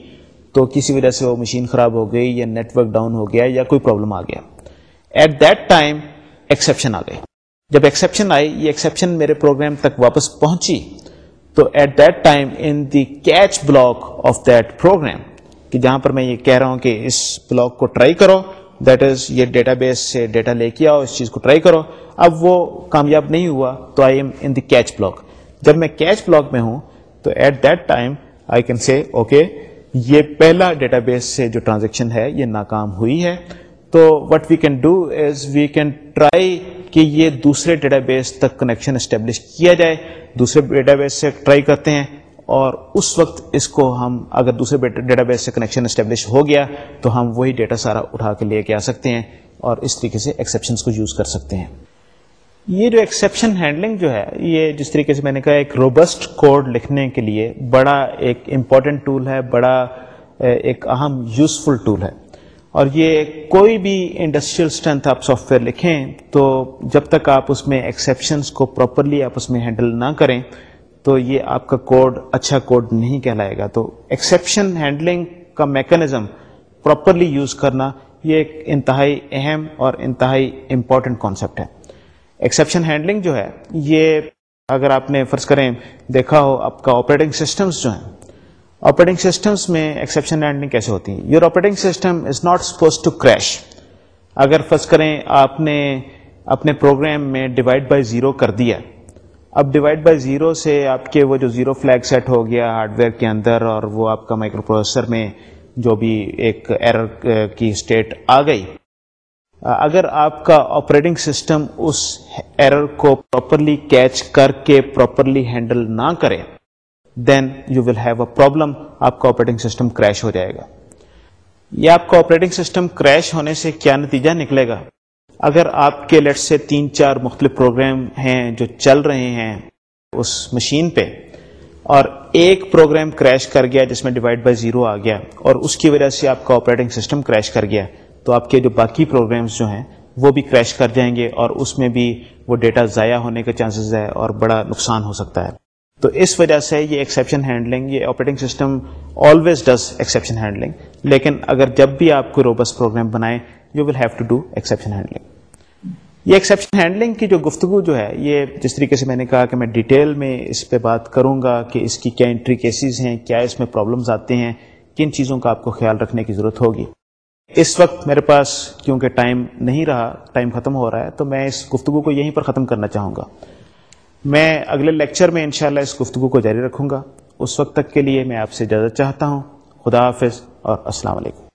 تو کسی وجہ سے وہ مشین خراب ہو گئی یا نیٹ ورک ڈاؤن ہو گیا یا کوئی پرابلم آ گیا۔ ایٹ دیٹ ٹائم ایکسپشن آ گئی جب ایکسپشن آئی، یہ ایکسپشن میرے پروگرام تک واپس پہنچی، تو at that time in the catch block of that program کہ جہاں پر میں یہ کہہ رہا ہوں کہ اس بلاک کو ٹرائی کرو دیٹ از یہ ڈیٹا بیس سے ڈیٹا لے کے آؤ، اس چیز کو ٹرائی کرو۔ اب وہ کامیاب نہیں ہوا، تو I am in the catch block جب میں کیچ بلاک میں ہوں، تو at that time I can say okay یہ پہلا ڈیٹا بیس سے جو ٹرانزیکشن ہے، یہ ناکام ہوئی ہے۔ تو what we can do is we can try کہ یہ دوسرے ڈیٹا بیس تک کنیکشن اسٹیبلش کیا جائے۔ دوسرے ڈیٹا بیس سے ٹرائی کرتے ہیں اور اس وقت اس کو ہم اگر دوسرے ڈیٹا بیس سے کنیکشن اسٹیبلش ہو گیا تو ہم وہی ڈیٹا سارا اٹھا کے لے کے آ سکتے ہیں اور اس طریقے سے ایکسیپشن کو یوز کر سکتے ہیں۔ یہ جو ایکسیپشن ہینڈلنگ جو ہے، یہ جس طریقے سے میں نے کہا، ایک روبسٹ کوڈ لکھنے کے لیے بڑا ایک امپورٹنٹ ٹول ہے، بڑا ایک اہم یوزفل ٹول ہے۔ اور یہ کوئی بھی انڈسٹریل اسٹرینتھ آپ سافٹ ویئر لکھیں تو جب تک آپ اس میں ایکسیپشنس کو پراپرلی آپ اس میں ہینڈل نہ کریں، تو یہ آپ کا کوڈ اچھا کوڈ نہیں کہلائے گا۔ تو ایکسیپشن ہینڈلنگ کا میکانزم پراپرلی یوز کرنا، یہ ایک انتہائی اہم اور انتہائی امپورٹنٹ کانسیپٹ ہے۔ ایکسیپشن ہینڈلنگ جو ہے، یہ اگر آپ نے فرض کریں دیکھا ہو، آپ کا آپریٹنگ سسٹمز جو ہیں آپریٹنگ سسٹمس میں ایکسیپشن ہینڈلنگ کیسے ہوتی ہے your operating system is not suppose to crash اگر فرض کریں آپ نے اپنے پروگرام میں ڈیوائڈ بائی زیرو کر دیا، اب ڈیوائڈ بائی زیرو سے آپ کے وہ جو زیرو فلیگ سیٹ ہو گیا ہارڈ ویئر کے اندر اور وہ آپ کا مائکرو پروسیسر میں جو بھی ایک ایرر کی اسٹیٹ آ گئی اگر آپ کا آپریٹنگ سسٹم اس ایرر کو پراپرلی کیچ کر کے پراپرلی ہینڈل نہ کرے then you will have a problem آپ کا آپریٹنگ سسٹم کریش ہو جائے گا۔ یہ آپ کا آپریٹنگ سسٹم کریش ہونے سے کیا نتیجہ نکلے گا؟ اگر آپ کے لیٹ سے تین چار مختلف پروگرام ہیں جو چل رہے ہیں اس مشین پہ، اور ایک پروگرام کریش کر گیا جس میں ڈیوائڈ بائی زیرو آ گیا، اور اس کی وجہ سے آپ کا آپریٹنگ سسٹم کریش کر گیا تو آپ کے جو باقی پروگرامز جو ہیں، وہ بھی کریش کر جائیں گے اور اس میں بھی وہ ڈیٹا ضائع ہونے کے چانسز ہے اور بڑا نقصان ہو سکتا ہے۔ تو اس وجہ سے یہ ایکسیپشن ہینڈلنگ یہ operating system always does exception handling لیکن اگر جب بھی آپ کوئی روبس پروگرام بنائیں you will have to do exception handling یہ ایکسیپشن ہینڈلنگ کی جو گفتگو جو ہے، یہ جس طریقے سے میں نے کہا کہ میں ڈیٹیل میں اس پہ بات کروں گا کہ اس کی کیا انٹری کیسز ہیں، کیا اس میں پرابلمز آتے ہیں، کن چیزوں کا آپ کو خیال رکھنے کی ضرورت ہوگی۔ اس وقت میرے پاس کیونکہ ٹائم نہیں رہا، ٹائم ختم ہو رہا ہے، تو میں اس گفتگو کو یہیں پر ختم کرنا چاہوں گا۔ میں اگلے لیکچر میں انشاءاللہ اس گفتگو کو جاری رکھوں گا۔ اس وقت تک کے لیے میں آپ سے اجازت چاہتا ہوں۔ خدا حافظ اور السلام علیکم۔